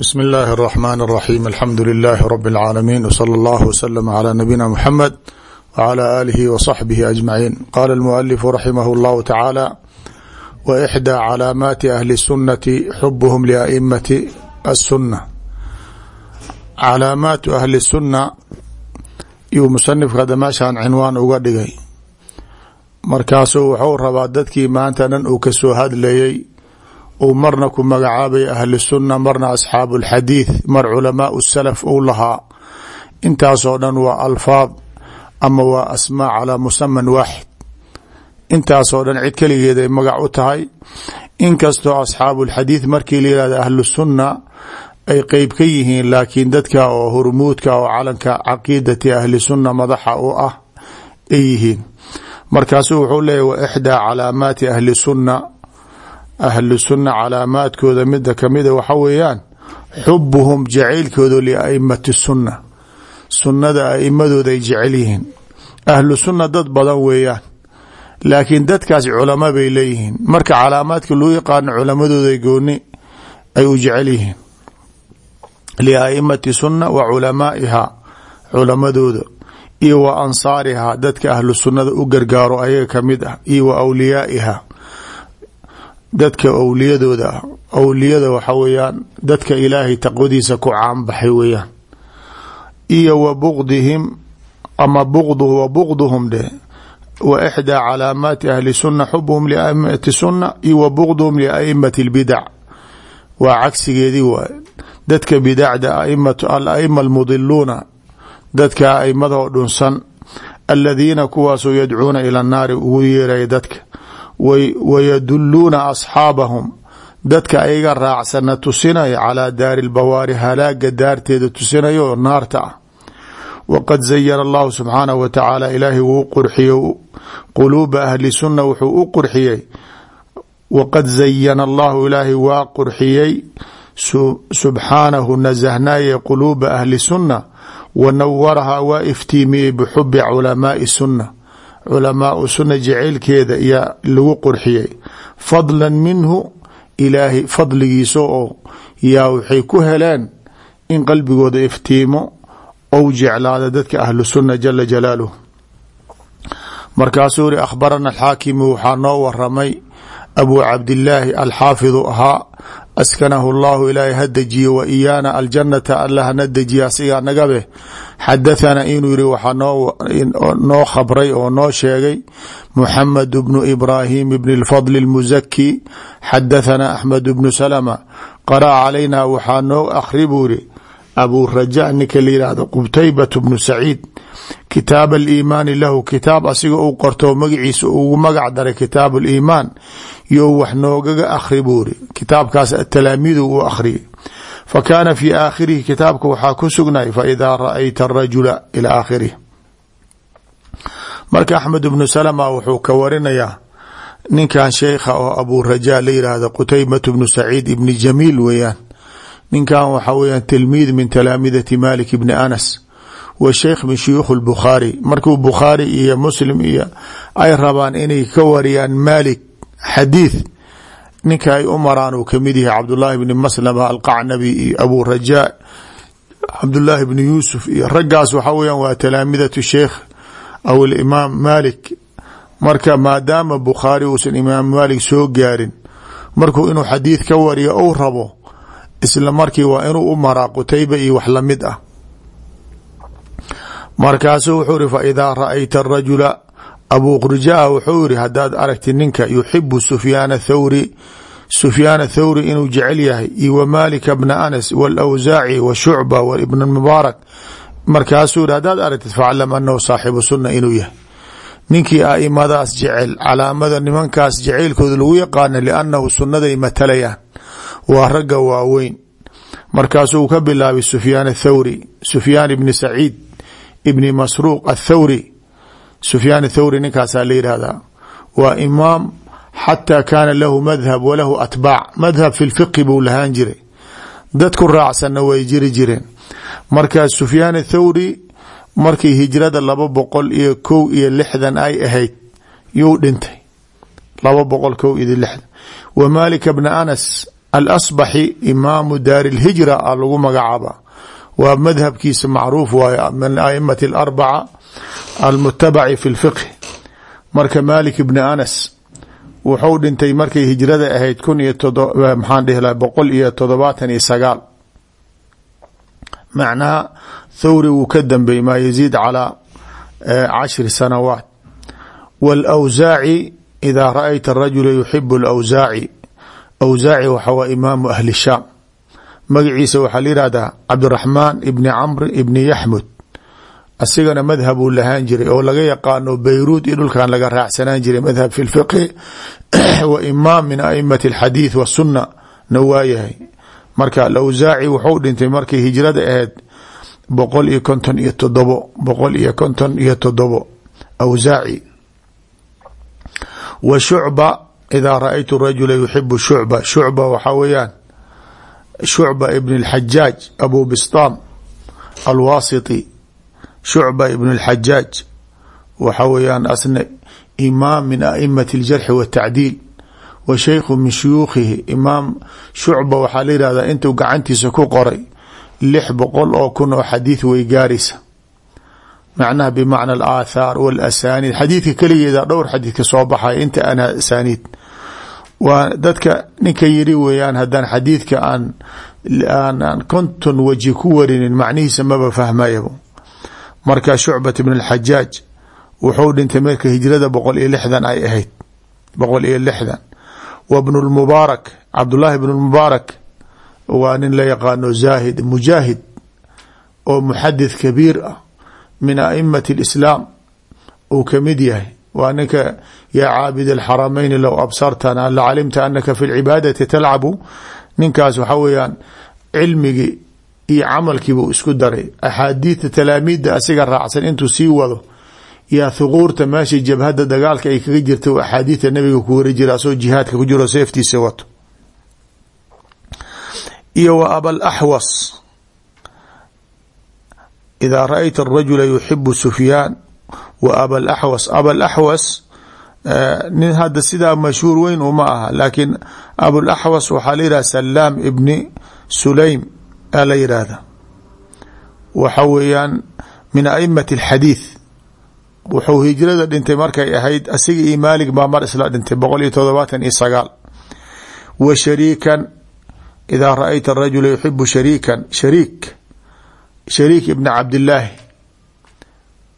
bsmi اllahi الرحmn الرaxيm alxamdu لilaahi rb العaalamiin wslى اllah wslm عlى nabiyina mxamed wعlى alihi وصaxbihi aجmaciin qala اlmualifu raximah اllahu tacaala wإxdى calaamaati ahli الsunati xubhm laimati الsuna calaamaatu ahli الsuna yuu musanifka hadda meeshaan cinwaan uga dhigay markaasuu wuxuu rabaa dadkii maanta dhan uu kasoo hadlayay uu marna ku magacaabay ahli sunna marna asxaabu اlxadiid mar culamaau salaf uu lahaa. Intaasoo dhan waa alfaad ama waa asmaa calaa musaman waaxid. Intaasoo dhan cid keligeed ay magac u tahay. Inkastoo asxaabu lxadiid markii la yihahdo ahlu sunna ay qeyb ka yihiin laakiin dadka oo hurmuudka oo calanka caqiidati ahli sunna madaxa u ah ay yihiin. Markaasuu wuxuu leeyahy wa ixdaa calaamaati ahli sunna ahlu sunna calaamaadkooda mida kamida waxa weeyaan xubuhum jacaylkooda liaimati sunna. Sunnada aimadooda ay jecel yihiin. Ahlu sunna dad badan weeyaan laakiin dadkaas culamo bay leeyihiin. Marka calaamaadka loo yaqaano culamadooda gooni ay u jecel yihiin. Liaimati sunna wa culamaaiha culamadooda iyo wa ansaariha dadka ahlu sunnada u gargaaro ayaga ka mid ah iyo wa awliyaaiha dadka awliyadooda awliyada waxa weeyaan dadka ilaahay taqwadiisa ku caanbaxay weeyaan. Iyo wa buqdihim ama buqd wa buqduhum dheh wa ixdaa calaamaati ahli sunna xubuhum liaimati sunna iyo wa buqduhum liaimati lbidac waa cagsigeedii waay dadka bidacda alaima almudiluuna dadka aimadoo dhunsan aladiina kuwaasoo yadcuuna ila naari ugu yeeraya dadka wayaduluuna asxaabahum. Dadka ayaga raacsana tusinaya calaa daari lbawaari halaaga daarteeda tusinaya oo naarta ah. Waqad zayana allahu subxaanahu wa tacaala ilaahay wuu qurxiyey quluuba ahli sunna wuxuu u qurxiyey. Waqad zayana allahu ilaahay waa qurxiyey subxaanahu nasahnaye quluuba ahli sunna wa nawarahaa waa iftiimiyey bixubi culamaai sunna culamaau sunna jaceylkeeda yaa lagu qurxiyey. Fadlan minhu ilaahay fadligiisa oo yaa waxay ku heleen in qalbigooda iftiimo ou jeclaada dadka ahlu sunna jala jalaaluh markaasuu iri akhbarana alxaakimu waxaa noo waramay abu cabdillaahi alxaafidu ahaa askanahu llahu ilaahay ha dejiye wa iyaana aljanata alla hana dejiye asigaa nagabe xadathana inuu yiri waxaa noo khabray oo noo sheegay muxamed bnu ibraahim bn lfadl اlmuzaki xadathana axmed bnu salma qara'a calayna waxaa noo akhri buu abu raja ninka la yihahdo qutaybat bnu saciid kitaab aliimaani lahu kitaab asiga uu qorto magaciisa ugu magac daray kitaab aliimaan yo wax noogaga akhri buu iri kitaabkaas talaamiidu uu akhriyay fa kaana fii aakhirihi kitaabka waxaa ku sugnay faidaa ra'ayta arajula ilaa aakhirih marka axmed bnu salama wuxuu ka warinayaa ninkan sheikha oo abu raja la yihahdo qutaybat bnu saciid ibni jamiil weeyaan. Ninkan waxa weeyaan tilmiid min talaamidati malik bni anas wa sheikh min shuyuukh lbukhaari markuu bukhaari iyo muslim iyo ay rabaan inay ka wariyaan malik xadiid ninka ay u maraan ka mid yahay cabdullaahi bni maslama alqacnabi iyo abu rajaa. Cabdullaahi bni yuusuf iyo raggaas waxa weeyaan waa talaamidatu sheikh aw alimaam malik marka maadaama bukhaari uusan imaam malik soo gaarin markuu inuu xadiid ka wariyo ou rabo isla markii waa inuu u maraa qutayba iyo wax la mid ah markaasuu wuxuu iri fa idaa ra'ayta abu qurjaa wuxuu iri hadaad aragti ninka yuxibu sufyaan thawri. Sufyaan thawri inuu jecel yahay iyo wa malika bna anas wاlawsaaci wa shucba w ibn mubaarak markaasuu iri hadaad aragtid faclam anahu saaxibu sunna inuu yahay. Ninkii aimadaas jecel calaamada nimankaas jacaylkooda lagu yaqaana liannahu sunnaday matalayaan waa ragga waaweyn. Markaasuu ka bilaabay sufyaan athawri sufyaan ibni saciid ibni masruuq athawri sufyaan athawri ninkaasaa la yidhahdaa waa imaam xataa kaana lahu madhab walahu atbaac madhab fi lfiqhi buu lahaan jiray. Dadku raacsanna way jiri jireen. Markaa sufyaan athawri markii hijrada laba boqol iyo kow iyo lixdan ay ahayd yuu dhintay. Laba boqol kow iyo lixdan. Wa malika bna anas alasbaxi imaamu daari lhijra a lagu magacaaba waa madhabkiisa macruuf waayo min aimati alarbaca almutabaci fi lfiqhi marka maalik ibni anas wuxuu dhintay markay hijrada ahayd kun iyo eh, maxaan dhihi laha boqol iyo toddobaatan iyo sagaal. Macnaha thawri wuu ka dambeeyey maa yaziid calaa eh, cashri sanawaat. Wاlawsaaci idaa ra'ayta rajula yuxibu اlawsaaci awsaaci waxaa waa imaamu ahli shaam magaciisa waxaa la yihahdaa cabdiraxmaan ibni camr ibni yaxmud. Asigana madhab uu lahaan jiray oo laga yaqaano beyruud iyo dhulkan laga raacsanaan jiray madhab fi lfiqhi wa imaam min aimati alxadiid wasunna na waayahay marka alawsaaci wuxuu dhintay markay hijrada ahayd boqol iyo konton iyo todobo boqol iyo konton iyo todobo awsaaci wa shucba idaa raأytu rajula yuxibu shucba. Shucba waxaa weeyaan shucba ibn اlxajaaj abu bistam alwasiti shucba ibn اlxajaaj waxa weeyaan asna imaam min aimati اljarxi waالtacdiil wa shaykhu min shuyuukhihi imaam shucba waxaa la yihahdaa intuu gacantiisa ku qoray lix boqol oo kun oo xadiid way gaaraysa macnaha bimacna alaathaar walasaniid xadiidka keligeeda dhowr xadiidka soo baxaya inta ana asaaniid waa dadka ninka yiri weeyaan haddaan xadiidka aan aan konton waji ku warinin macnihiisa maba fahmayabo. Marka shucbat bn alxajaaj wuxuu dhintay marka hijrada boqol iyo lixdan ay ahayd. Boqol iyo lixdan. Wa bnu lmubaarak cabdullaahi bnu lmubaarak waa nin la yaqaano zaahid mujaahid oo muxadith kabiir ah min aimati اlislaam uu ka mid yahay waa ninka yaa caabid alxarameyn low absartana lacalimta anaka fi lcibaadati talcabu. Ninkaas waxa weeyaan cilmigii iyo camalkiibuu isku daray. Axaadiida talaamiidda asiga raacsan intuu sii wado yaa thuquurta meesha jabhada dagaalka ay kaga jirta axaadiida nabiga ku wari jira asoo jihaadka ku jiro seeftiisa wato. Iyo wa abalaxwas abalaxwas eh, nin hada sidaa mashhuur weyn uma aha laakiin abulaxwas waxaa la yidhahha salaam ibni sulaym aa la yidhaahda waxa weeyaan min aimati alxadiid wuxuu hijrada dhintay markay ahayd asiga iyo maalig baa mar isla dhintay boqol iyo todobaatan iyo sagaal. Wa shariikan idaa ra'ayta rajula yuxibu shariikan shariik shariik ibni cabdillaahi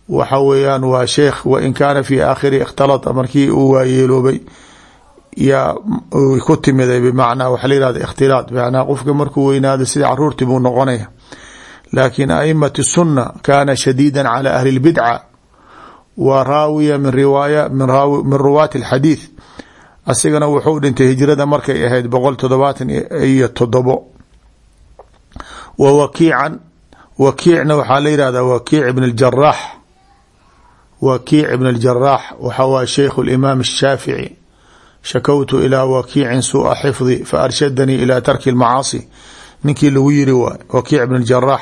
waxa weeyaan waa sheekh wain kaana fi aakhiri ikhtalada markii uu waayeeloobay yaa ku timiday bimacnaa waxa la yihahda ikhtilaad bmacnaa qofka markuu weynaado sida caruurti buu noqonaya laakiin aimati sunna kaana shadiida cala ahli lbidca wa raawiya min riwaaya min ruwaati alxadiid asigana wuxuu dhintay hijrada markay ahayd boqol todobaatan iyo todobo wa wakiican wakiicna waxaa la yihahda wakiic ibn اjaraax wakiic ibn اljaraax waxa waa sheikh اlimaam الshaafici shakowtu ilaa wakiicin suuءa xifdi faarshadanii ilى tarki اlmacaasi ninkii lagu yiri waay wakiic ibn اjaraax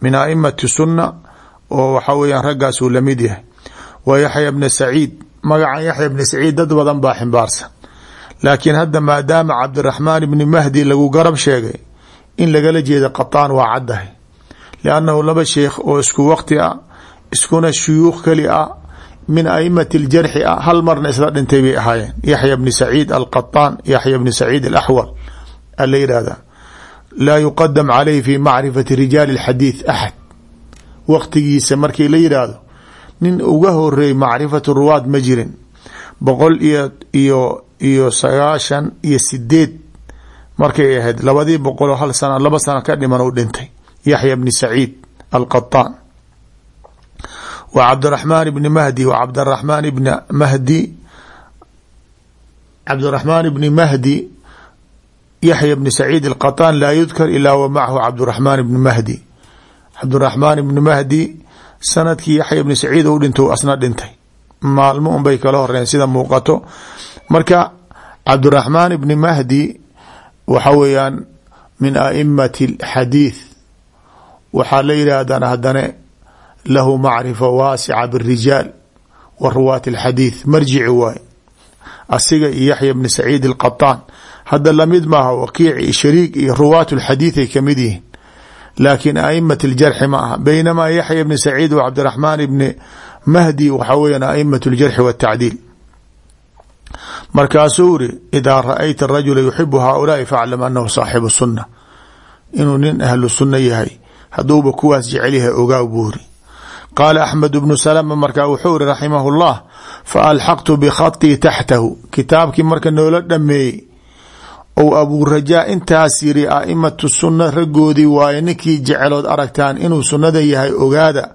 min aimati suna oo waxa weeyaan raggaasuu lamid yahay wa yaxya bna saciid magaca yaxya bni saciid dad badan baa ximbaarsan laakiin hadda maadaama cabdiraxmaan ibni mahdi lagu garab sheegay in lagala jeeda qataan waa caddahay liannahu laba sheekh oo isku waqti ah iskuna shuyuukh keli ah min aimati ljarxi ah hal marna isla dhintay bay ahaayeen. Yaxya bni saciid alqataan yaxya bni saciid alaxwal a la yihahda laa yuqadam calayh fi macrifati rijaali اlxadiid axad waqtigiisa markii la yidhaahdo nin uga horeey macrifatu ruwaad ma jirin. Boqol iyo iyo iyo sagaashan iyo sideed markay ahayd labadii boqoloo hal sana laba sano ka dhiman u dhintay. Yaxya bni saciid alqataan wa cabdiraxmaan ibni mahdi wa cabdiraxmaan ibni mahdi cabdiraxmaan ibni mahdi yaxya bni saciid alqataan laa yudkar ilaa wa macahu cabdiraxmaan ibni mahdi. Cabdiraxmaan ibni mahdi sannadkii yaxya bni saciid u dhinto asna dhintay. Maalmo unbay kala horeen sida muuqato. Marka cabdiraxmaan ibni mahdi waxa weeyaan min aimati xadiid waxaa la yidhaahdaan haddana lahu macrifa waasica birijaal wa ruwaati alxadiid marjici waay asiga iyo yaxya bni saciid alqataan hadda la mid maaha wakiic iyo shariik iyo ruwaat lxadiid ay ka mid yihiin laakiin aimat ljarxi ma aha baynamaa yaxya bni saciid wa cabdiraxmaan ibni mahdi waxaa weyan aimat ljarxi watacdiil markaasuu iri idaa ra'ayta rajula yuxibu haaulaai faclam anahu saaxibu sunna inuu nin ahlu sunna yahay hadduuba kuwaas jecel yahay ogaaw buu iri qaala axmed bnu salama markaa wuxuu iri raximah llah fa alxaqtu bikhaطii taxtahu kitaabkii marka noola dhameeyey ou abuurajaa intaas yiri aimatu sunna raggoodii waaye ninkii jecelood aragtaan inuu sunnada yahay ogaada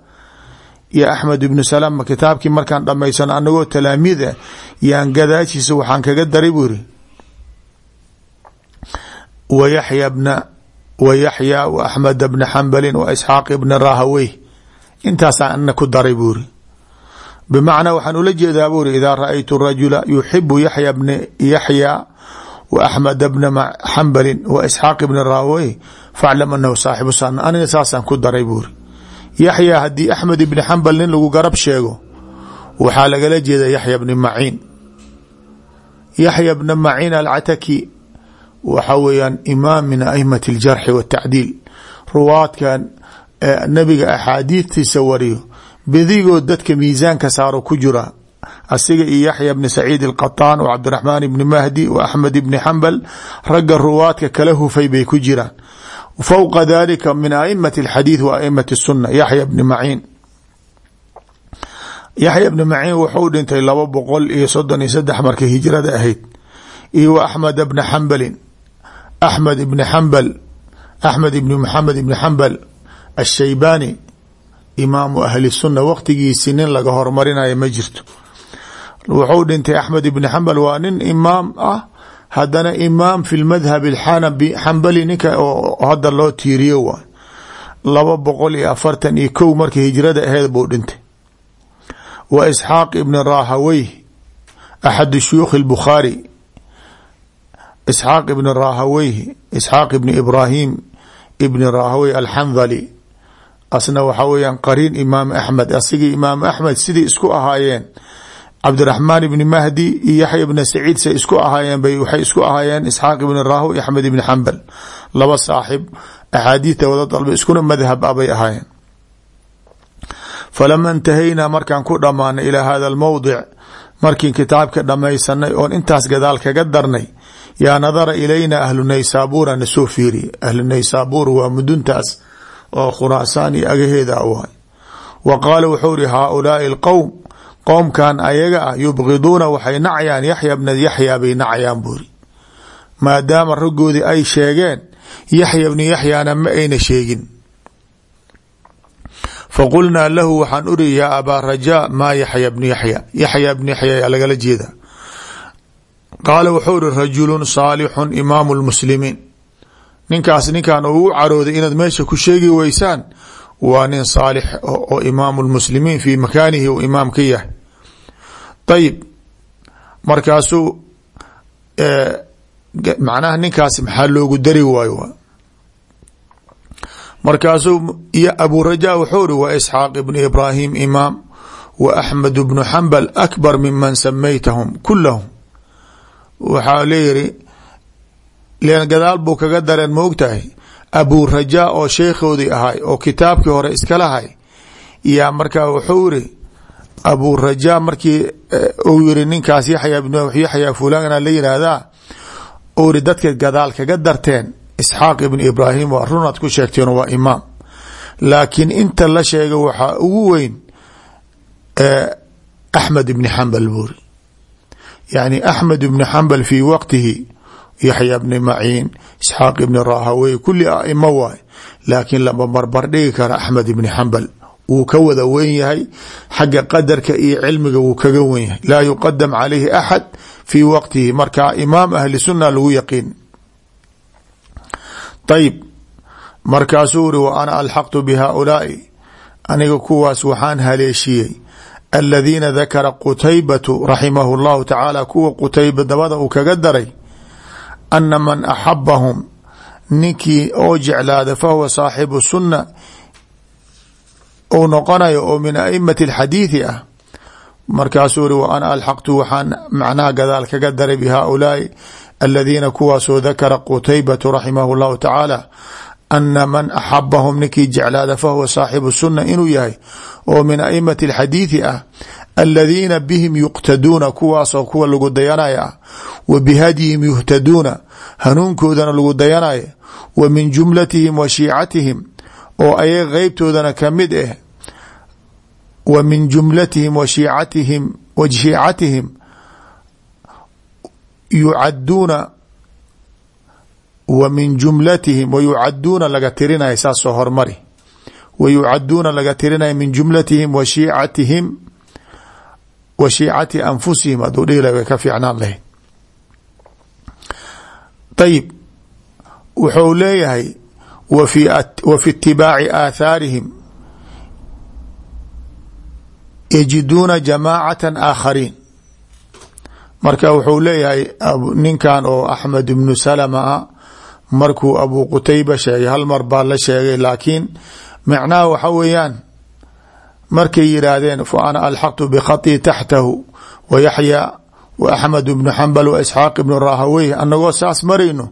iyo axmed ibnu salama kitaabkii markaan dhamaysano anagoo talaamiida yaan gadaashiisa waxaan kaga daray buu yiri wayaxya bna wayaxya wa axmed bna xambalin wa isxaaq ibna rahawey intaasaan ana ku daray buu iri bimacnaa waxaan ula jeedaa buu iri idaa ra'aytu rajula yuxibu yaxya bna yaxya wa axmed bna xambalin wa isxaaq ibna rahawey faclam anahu saaxibu sana aniga saasaan ku daray buu iri yaxya haddii axmed ibni lagu garab sheego waxaa lagala jeeda yaxya bni maciin. Yaxya bna maciin alcataki waxa weeyaan imaam min aimati aljarxi watacdiil ruwaadkan nabiga axaadiidtiisa wariyo. Bedigood dadka miisaanka saaro ku jira. Asiga iyo yaxya bni saciid alqataan wa cabdiraxmaan ibni mahdi wa axmed ibni xambal ragga ruwaadka kala hufay bay ku jiraan. Fowqa dalika min aimati alxadiid wa aimati sunna yaxya bni maciin. Yaxya bni maciin wuxuu dhintay laba boqol iyo soddon iyo saddex markay hijrada ahayd. Iyo wa axmed bna xambalin axmed ibni xambal axmed ibni maxamed ibni xambal ashaybani imaamu ahli sunna waqtigiisi nin laga hormarinayo ma jirto. Wuxuu dhintay axmed ibni xambal waa nin imaam ah. Haddana imaam fi lmadhab alxanabi xambali ninka oo hadda loo tiiriyo waay laba boqol iyo afartan iyo kow markii hijrada aheyd buu dhintay. Wa isxaaq ibni rahawey axadu shuyuukhi اlbukhaari isxaaq ibni rahawey isxaaq ibni ibrahim ibni rahawey alxandali asna waxaa weyaan qariin imaam axmed asigii imaam axmed sidii isku ahaayeen. Cabdiraxmaan ibni mahdi iyo yaxya ibna saciid say isku ahaayeen bay waxay isku ahaayeen. Isxaaq ibni rahow iyo axmed ibni xambal laba saaxib axaadiidta wada dalba iskuna madhab a bay ahaayeen. Falama intahaynaa markaan ku dhammaanay ilaa hada almowdic markiin kitaabka dhammaysanay oon intaas gadaal kaga darnay yaa nadara ilayna ahlu naysaabuura na soo fiiriye. Ahlu naysaabuur waa muduntaas oo khuraasaan iyo agaheeda waay wa qaala wuxuu iri haaulaai alqowm qowmkan ayaga ah yubgiduuna waxay nacayaan yaxya bna yaxya bay nacayaan buuri maadaama raggoodii ay sheegeen yaxya bni yaxyana ma ayna sheegin. Faqulnaa lahu waxaan uri yaa abaa rajaa maa yaxya bnu yaxya? Yaxya bni yaxya yaa lagala jeeda qaala rajulun saalixun imaamu lmuslimiin ninkaas ninkan ugu carooday inaad meesha ku sheegi weysaan waa nin saalix oo imaamu lmuslimiin fii makaanihi uu imaam ka yahay. Ayib markaasuu macnaha ninkaas maxaa loogu dari waayo? Markaasuu iyo abu rajaa wuxuu iri wa isxaaq ibnu ibraahim imaam wa axmed bnu xambal akbar miman samaytahum kulahum waxaa leeyiri len gadaal buu kaga dareen moogtahay abu rajaa oo sheekhoodii ahay oo kitaabkii hore iska lahay yaa markaa wuxuu iri abu rajaa markii uu yiri ninkaas yaxya bn yaxya fulana la yihahdaa uu iri dadka gadaal kaga darteen isxaaq ibn ibraahim waa runaad ku sheegteen waa imaam. Laakiin inta la sheega waxaa ugu weyn axmed ibni xambal buuri yani axmed ibni xambal fii waqtihi yaxya bni maciin isxaaq ibni rahawey kuli aimo waay. Laakiin lama barbar dhigi kara axmed ibni xambal wuu ka wada wen yahay xagga qadarka iyo cilmiga wuu kaga wen yahay. Laa yuqadam calayhi axad fii waqtihi. Marka imaam ahli sunna lagu yaqiin. Ayib markaasuu iri wa ana alxaqtu bihaaulaai aniga kuwaas waxaan haleeshiyey. Aladiina dakara qutaybatu raximahu llahu tacaala kuwa qutayba dabada uu kaga daray ana man axabahum ninkii oo jeclaada fahuwa saaxibu sunna uu noqonayo oo min aimati alxadiidi ah markaasuu iri wa ana alxaqtu waxaan macnaha gadaal kaga daray bihaaulaai aladiina kuwaasoo dakara qutaybatu raximahu llahu tacaala ana man axabahum ninkii jeclaada fahuwa saaxibu sunna inuu yahay oo min aimati alxadiidi ah aladiina bihim yuqtaduuna kuwaasoo kuwa lagu dayanaya ah wa bihadyihim yuhtaduuna hanuunkoodana lagu dayanaya wa min jumlatihim wa shiicatihim oo ayaga qeybtoodana ka mid ah wa min jumlatihim wa shiicatihim wa shiicatihim yucaduuna wa min jumlatihim wa yucaduuna tirinaya saasoo hormari wa yucaduuna laga tirinaya min jumlatihim wa shiicatihim wa shiicati anfusihim haduu dhihi ka fiicnaan lahayd. Ayib wuxuu leeyahay wa fi itibaaci aathaarihim yajiduuna jamaacata aakhariin. Marka wuxuu leeyahay ninkan oo axmed ibnu salama a markuu abu qutayba sheegay hal mar baa la sheegay laakiin macnaha waxa weeyaan markay yidhaahdeen fa ana alxaqtu bikhaطii taxtahu wa yaxya wa axmed ibnu xambal wa isxaaq ibnu rahawey anagoo saas marayno.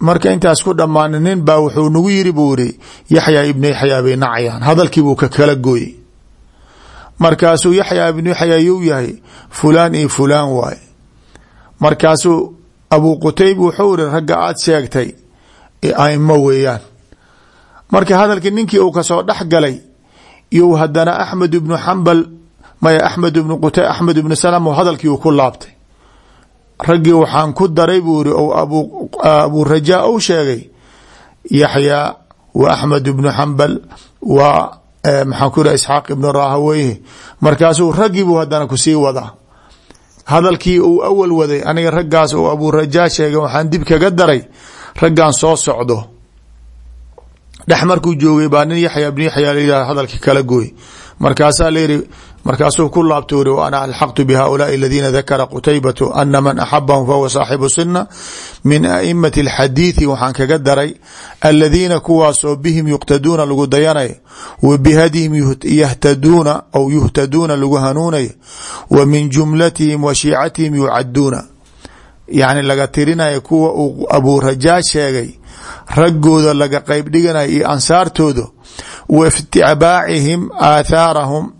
Marka intaas ku dhammaana nin baa wuxuu nagu yiri buu iri yaxya ibnu yaxyaa bay nacayaan hadalkiibuu ka kala gooyey. Markaasuu yaxyaa ibnu yaxyaa you yahay fulaan iyo fulaan waaye. Markaasuu abu qutayb wuxuu iri ragga aad sheegtay aimo weeyaan. Marka hadalkii ninkii uu ka soo dhex galay iyo hadana axmed ibnu xambal maya axmed ibnu qut axmed ibnu salam hadalkii uu ku laabtay. Raggii waxaan ku daray buu iri ou abu rajaa ou sheegay yaxyaa wa axmed ibnu xambal wa maxaan ku iri isxaaq ibnu rahaweyhi markaasuu raggii buu hadana ku sii wadaa. Hadalkii uu awal waday aniga raggaas oo abu rajaa sheegay waxaan dib kaga daray raggan soo socdo dhex markuu joogay baa nin yaxya bn yaxya layihah hadalka kala gooy. Markaasaa layihi markaasuu ku laabto iri wa ana alxaqtu bihaulaai aladiina dakara qutaybatu ana man axabahum fahuwa saaxibu sina min aimati alxadiidi waxaan kaga daray aladiina kuwaasoo bihim yuqtaduuna lagu dayanayo wa bihadyihim yahtaduuna aw yuhtaduuna lagu hanuunayo wa min jumlatihim wa shiicatihim yucaduuna yacni laga tirinaya kuwa uu rajaa sheegay raggooda laga qeyb dhiganaya iyo ansaartooda wa ittibaacihim aathaarahum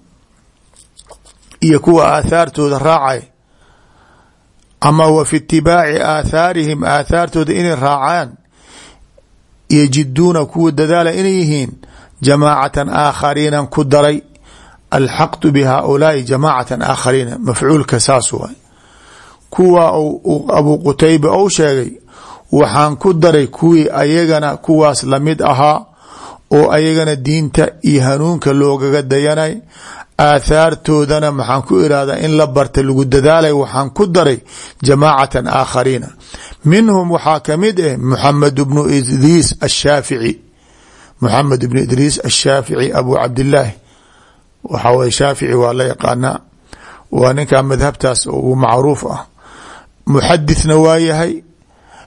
iyo kuwa aathaartooda raacay. Ama wa itibaaci aathaarihim aathaartooda inay raacaan yajiduuna kuwa dadaala inay yihiin jamaacatan aakhariinan ku daray alxaqtu bihaulaai jamaacatan aakhariina mafcuulka saas waay. Kuwa abu qutayba ou sheegay waxaan ku daray kuwii ayagana kuwaas la mid ahaa oo ayagana diinta iyo hanuunka loogaga dayanay. Aathaartoodana maxaan ku irahdaa in la barta lagu dadaalay waxaan ku daray jamaacatan aakhariina. Minhum waxaa ka mid ah muxamed bnu idriis ashaafici muxamed ibnu idriis ashaafici abu cabdilaahi waxaa waye shaafici waa la yaqaanaa. Waa ninkaa madhabtaas ugu macruuf ah. Muxadithna waa yahay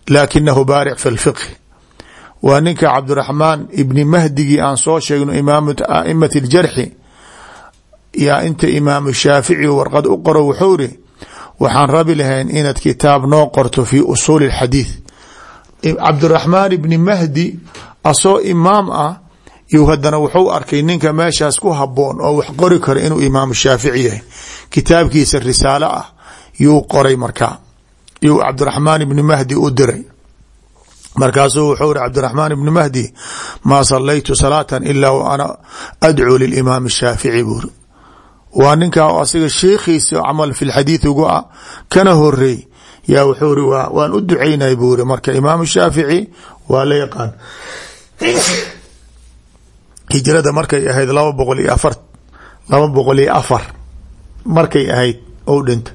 laakinahu baaric fi lfiqhi waa ninka cabdiraxmaan ibni mahdigii aan soo sheegno imaam aimati ljarxi. Yaa inta imaamu shaafici warqad u qoro wuxuu iri waxaan rabi lahayn inaad kitaab noo qorto fi usuuli اxadiid cabdiraxmaan ibni mahdi asoo imaam ah yu hadana wuxuu arkay ninka meeshaas ku haboon oo wax qori karo inuu imaamu shaafici yahay. Kitaabkiisa risaalo ah yuu qoray markaa yuu cabdiraxmaan ibni mahdi u diray. Markaasuu wuxuu iri cabdiraxmaan ibni mahdi maa salaytu salaata ilaa wa ana adcuu lilimaam shaafici buuri waa ninkaa asiga sheikhiisa camal fi lxadiid ugu a kana horeey yaa wuxuu iri waan u ducaynay buu iri marka imaamu shaafici waa la yaqaan. Hijrada markay ahayd laba boqol iyo afar laba boqol iyo afar markay ahayd ou dhinta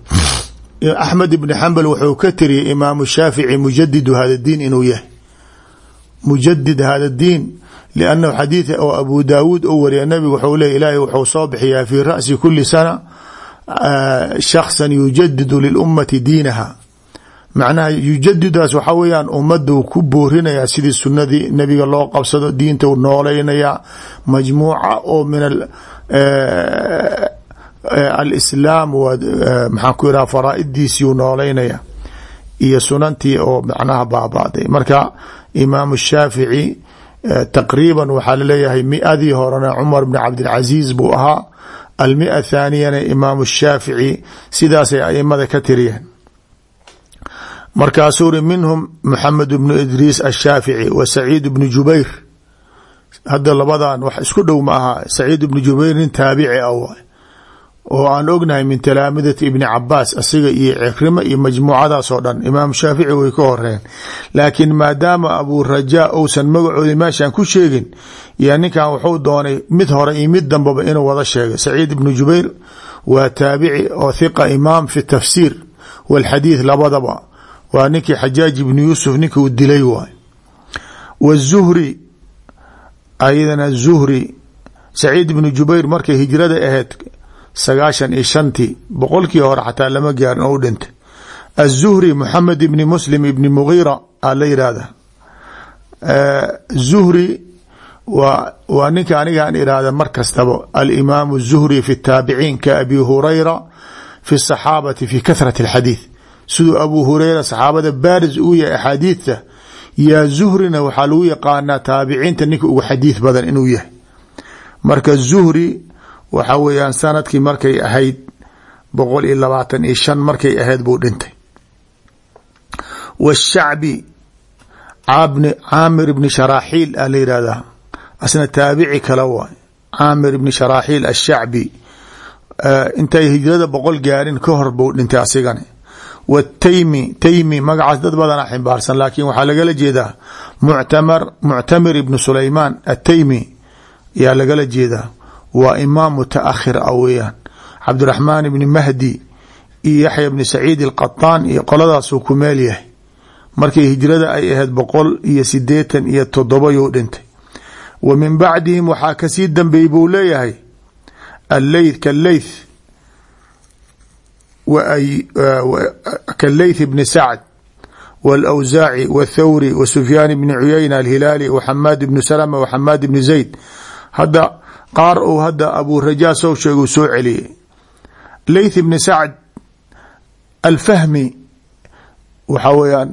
axmed ibni xambal wuxuu ka tiriyay imaamu shaafici mujadidu hada diin inuu yahay. Mujadid hada diin liannahu xadiid oo abu daawuud u wariya nabigu wuxuu leey ilaahay wuxuu soo bixiyaa fii ra'si kuli sana shaksan yujadidu lilummati diinaha. Macnaha yujadidaas waxaa weeyaan ummaduu ku boorinayaa sidii sunadii nabiga loo qabsado diinta u nooleynaya majmuuca oo alislaam maxaan ku yidhaha faraa'idiisii u nooleynaya iyo sunantii oo macnaha baaba'day. Marka imaamu shaafici taqriiban waxaa la leeyahay miadii horena cumar bni cabdilcaziiz buu ahaa. Almia thaaniyana imaamu shaafici sidaasay aimada ka tiriyeen. Markaasuu ri minhum maxamed bnu idriis ashaafici wa saciid bnu jubayr. Hadda labadan wax isku dhow ma aha. Saciid bnu jubayr nin taabici ah waay oo aan ognahay min talaamidati ibni cabaas asiga iyo cikrima iyo majmuucadaas oo dhan imaam shaafici way ka horeen laakiin maadaama abu rajaa uusan magacoodi meeshan ku sheegin yaa ninkan wuxuu doonay mid hore iyo mid dambaba inuu wada sheegay. Saciid ibnu jubayr waa taabici oo hiqa imaam fi tafsiir walxadiid labadaba. Waa ninkii xajaaj ibnu yuusuf ninka uu dilay waay. Wazuhri ayadana zuhri. Saciid ibnu jubayr markay hijrada ahayd sagaashan iyo shantii boqolkii hore xataa lama gaarin oo u dhintay aلzuhri moxamed ibni muslim ibni mugiira a la yihahda zuhri wa waa ninka anigaan ihahda mar kastaba alimaamu الzuhri fi الtaabiciin ka abi hurayra fi الصaxaabati fi kahrat اlxadiid siduu abu hureyra saxaabada baaris uu yahay axaadiidta yaa zuhrina waxaa lagu yaqaanaa taabiciinta ninka ugu xadiid badan inuu yahay marka zuhri waxa weeyaan sannadkii markay ahayd boqol iyo labaatan iyo shan markay ahayd buu dhintay. Washacbi caamir ibni sharaaxiil a la yihahdaa asna taabici kale waay. Caamir ibni sharaaxiil ashacbi intay hijrada boqol gaarin ka hor buu dhintay asigani. Wataymi taymi magacaas dad badana ximbaarsan laakiin waxaa lagala jeedaa muctamar muctamir ibnu sulaymaan ataymi yaa lagala jeedaa waa imaam mutaakhir ah weeyaan. Cabdiraxmaan ibni mahdi iyo yaxya bni saciid alqataan iyo qoladaasuu ku meel yahay. Markii hijrada ay ahayd boqol iyo sideetan iyo toddobayuu dhintay. Wa min bacdihim waxaa ka sii dambeeyey buu leeyahay alleyth kaleyth kaleyth bni sacd wاlawsaaci wاthawri wa sufyaan bni cuyayna alhilaali wa xamaad ibni salma wa xamaad ibni zayd. Hadda qaar uu hadda abu rajaa sow sheeg uu soo celiyey. Leyth ibni sacd alfahmi waxaa weeyaan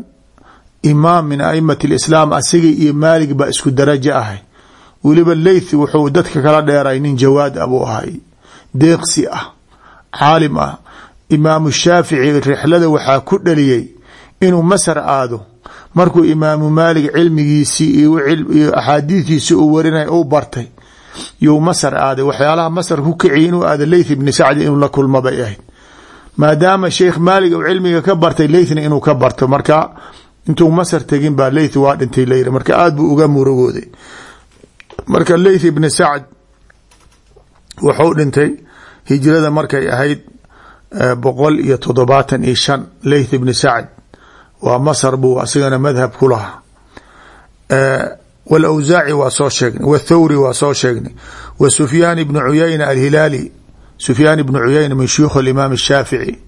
imaam min aimati اlislaam asiga iyo maalig baa isku darajo ahay. Weliba leyth wuxuu dadka kala dheeray nin jawaad a buu ahay. Deeqsi ah caalim ah. Imaamu shaafici rixlada waxaa ku dhaliyey inuu masar aado. Markuu imaamu maalig cilmigiisii iyo axaadiistiisi uu warinay u bartay you masar aaday. Waxyaalaha masar ku kiciya inuu aado leyth ibni sacdi inuu la kulma bay ahayd. Maadaama sheekh maalig uu cilmiga ka bartay leythna inuu ka barto marka intuu masar tegin baa leyth waa dhintay layiri marka aada buu uga murugooday. Marka leyth ibni sacd wuxuu dhintay hijrada markay ahayd boqol iyo toddobaatan iyo shan. Leyth ibni sacd waa masr buu asigana madhab ku lahaa wlawsaaci waa soo sheegnay wthawri waa soo sheegnay. Wa sufyaan bnu cuyayna alhilaali sufyaan bnu cuyayna min shuyuukh imaam shaafici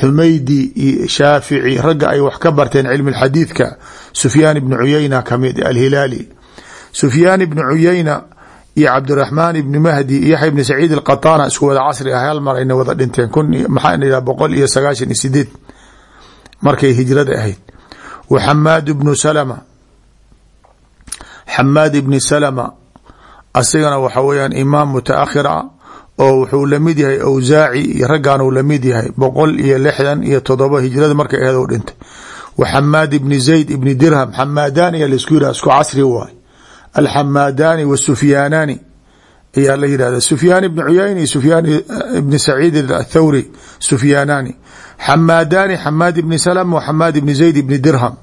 xumeydi shaafici ragga ay wax ka barteen cilmi xadiidka sufyaan bnu cuyayna ka mid alhilaali sufyaan bnu cuyayna iyo cabdiraxmaan ibni mahdi iyo yaxya ibni saciid alqataana isku wada casri ah hal mar ayna wada dhinteen kun maxaanidhaha boqol iyo sagaashan iyo sideed markay hijrada ahayd. Wa xamaad bnu salama xamaad ibni salama asigana waxa weeyaan imaam ah oo wuxuu la mid yahay awsaaci iyo raggan uu la mid yahay boqol iyo lixdan iyo todoba hijrada markay ahayd u dhintay. Wa xamaad ibni zayd ibni dirham xamaadaani ayaa la isku yidhaha isku casri waay. Alxamaadaani wasufyaanaani ayaa la yidhahda sufyaan ibni cuyayna iyo sufyaan ibni saciid athawri sufyaanaani. Xamaadaani xamaad ibni salm wa xamaad ibni zayd ibni dirham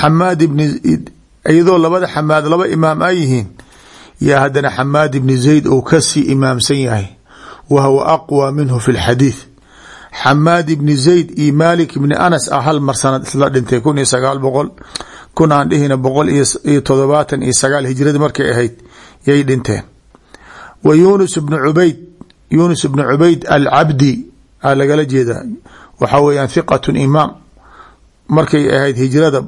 xamaad ibni iyadoo labada xamaad laba imaam ay yihiin yaa haddana xamaad ibni zayd ou ka sii imaamsan yahay wa huwa aqwى minhu fi اlxadiid xamaad ibni zayd iyo malik ibni anas ah hal mar sanad isla dhintay kun iyo sagaal boqol kun aan dhihina boqol iyo todobaatan iyo sagaal hijradi markay ahayd yay dhinteen. Wa yunus ibnu cubayd yunus ibnu cubayd alcabdi a lagala jeedaa waxaa hiqatu imaam markay ahayd hijrada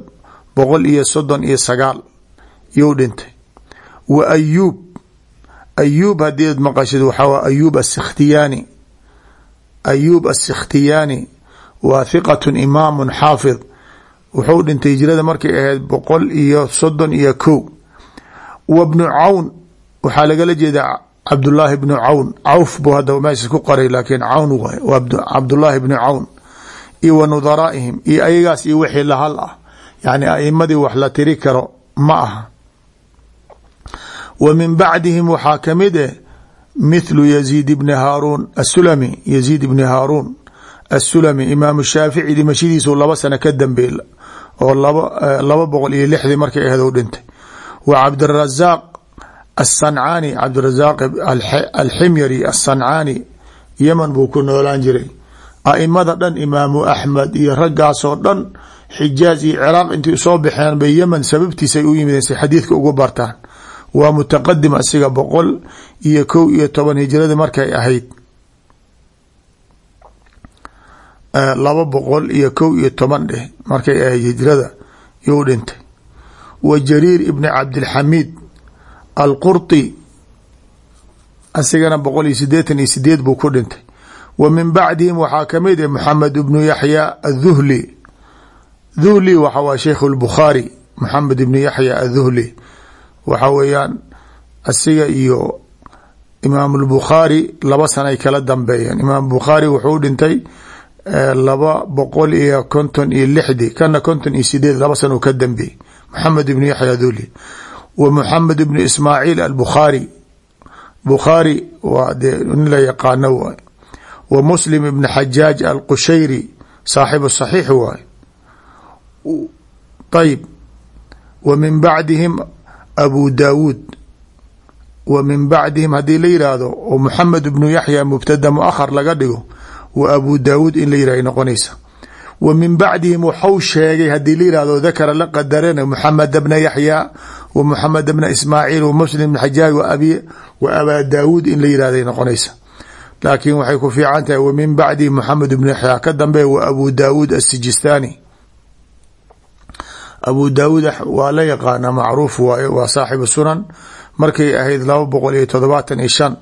boqol iyo soddon iyo sagaal you dhintay. Wa ayuub ayuub haddiid maqashid waxaa ayuub asikhtiyaani ayuub asikhtiyaani waa hiqatu imaamu xaafid. Wuxuu dhintay hijrada markay ahayd boqol iyo soddon iyo kow. Wa bnu cawn waxaa lagala jeedaa cabdullaahi bnu cawn. Cawf buu hadda meesha ku qoray laakiin cawn waay waa cabdullaahi bnu cawn iyo wa nudaraa'ihim iyo ayagaas iyo wixii lahal ah. Yacni a'imadii wax la tiri karo ma aha. Wa min bacdihim waxaa ka mid eh mithlu yaziid bni haaruun asulami yaziid bni haaruun asulami imaamu shaafici dhimashadiisu laba sano ka dambeey oo laba boqol iyo lixdii markay aheed u dhintay. Wa cabdirazaaq asancaani cabdirazaaq alximyari asancaani yeman buu ku noolaan jiray aimada dhan imaamu axmed iyo raggaasoo dhan xijaaz iyo ciraaq intii soo baxeen bay yeman sababtiisay u yimideen si xadiidka ugu bartaan. Waa mutaqadim asiga boqol iyo kow iyo toban hijrada markay ahayd. Laba boqol iyo kow iyo toban dheh markay ahayd hijrada yuu dhintay. Wa jariir ibni cabdilxamiid alqurطi asigana boqol iyo sideetan iyo sideed buu ku dhintay wa min bacdihim waxaa ka mid ah moxamed ibnu yaxya aduhli dhuhli waxa waa sheikhu lbukhaari moxamed ibnu yaxya aduhli waxa weeyaan asiga iyo imaam lbukhaari laba sanay kala dambeeyeen. Imaam bukhaari wuxuu dhintay laba boqol iyo konton iyo lixdi kana konton iyo sideed laba sano ka dambeeyey. Moxamed ibnu yaxya aduhli wa waay wa muslim ibn xajaaj alqushayri saaxibu saxiix waay. Ayb wa min bacdihim abu daawuud wa min bacdihim haddii la yidhaahdo oo moxamed ibnu yaxya mubtada muahar laga dhigo wa abu daawuud in la yihah noqonaysa. Wa min bacdihim waxau sheegay haddii la yihahdo dakara la qadarana moxamed bna yaxya wa moxamed bna ismaaciil wa muslim bn xajaaj wa abaa daawuud in la yihahday noqonaysa laakiin waxay ku fiican tahay wa min bacdihi moxamed ibnu yaxya ka dambe wa abu daawuud asijistaani abu daawuud waa la yaqaana macruuf waaye waa saaxibu sunan. Markay ahayd laba boqol iyo todobaatan iyo shan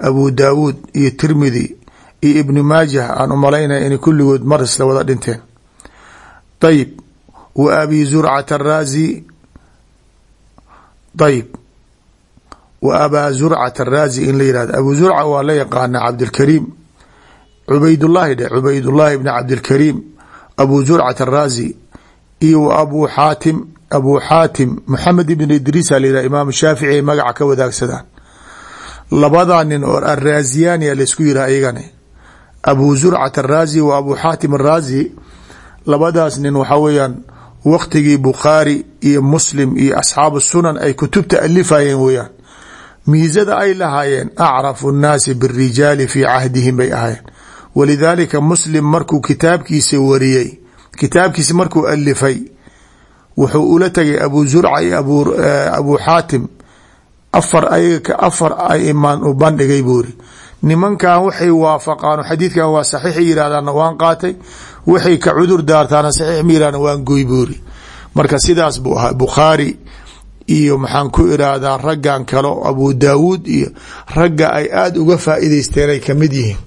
abu daawuud iyo tirmidi iyo ibnu maajah aan u malaynaya inay kulligood mar wada dhinteen. Ayib wa abi zurcat araazi ayib wa abaa zurcat araazi in la yihahdo abu zurca waa la yaqaana cabdilkariim cubaydullaahi dhe cubaydullaahi ibni cabdilkariim abu zurcat araazi iyo wa abuu xaatim abuu xaatim moxamed ibn idriisa layihah imaam shaafici ay magaca ka wadaagsadaan. Labadaa nin oo araaziyaani a laysku yihah ayagani abu zurcat araazi wa abu xaatim araazi labadaas nin waxaa weeyaan waqtigii bukhaari iyo muslim iyo asxaabu sunan ay kutubta alifayeen miisada ay lahaayeen acrafu nnaasi birijaali fii cahdihim bay ahaayeen. Walidaalika muslim markuu kitaabkiisa wariyey kitaabkiisa markuu alifay wuxuu ula tegay abu zurca iyo abu xaatim. Afar ayaga afar aimaan u bandhigay buuri nimankan waxay waafaqaan xadiidkan waa saxiix yihahdaana waan qaatay. Waxay ka cudur daartaana saxiix ma yihahdan waan goy buuri marka sidaas buu iyo maxaan ku irahdaa raggan kale abu daawuud iyo ragga ay aada uga faa'iideysteen ay ka mid yihiin.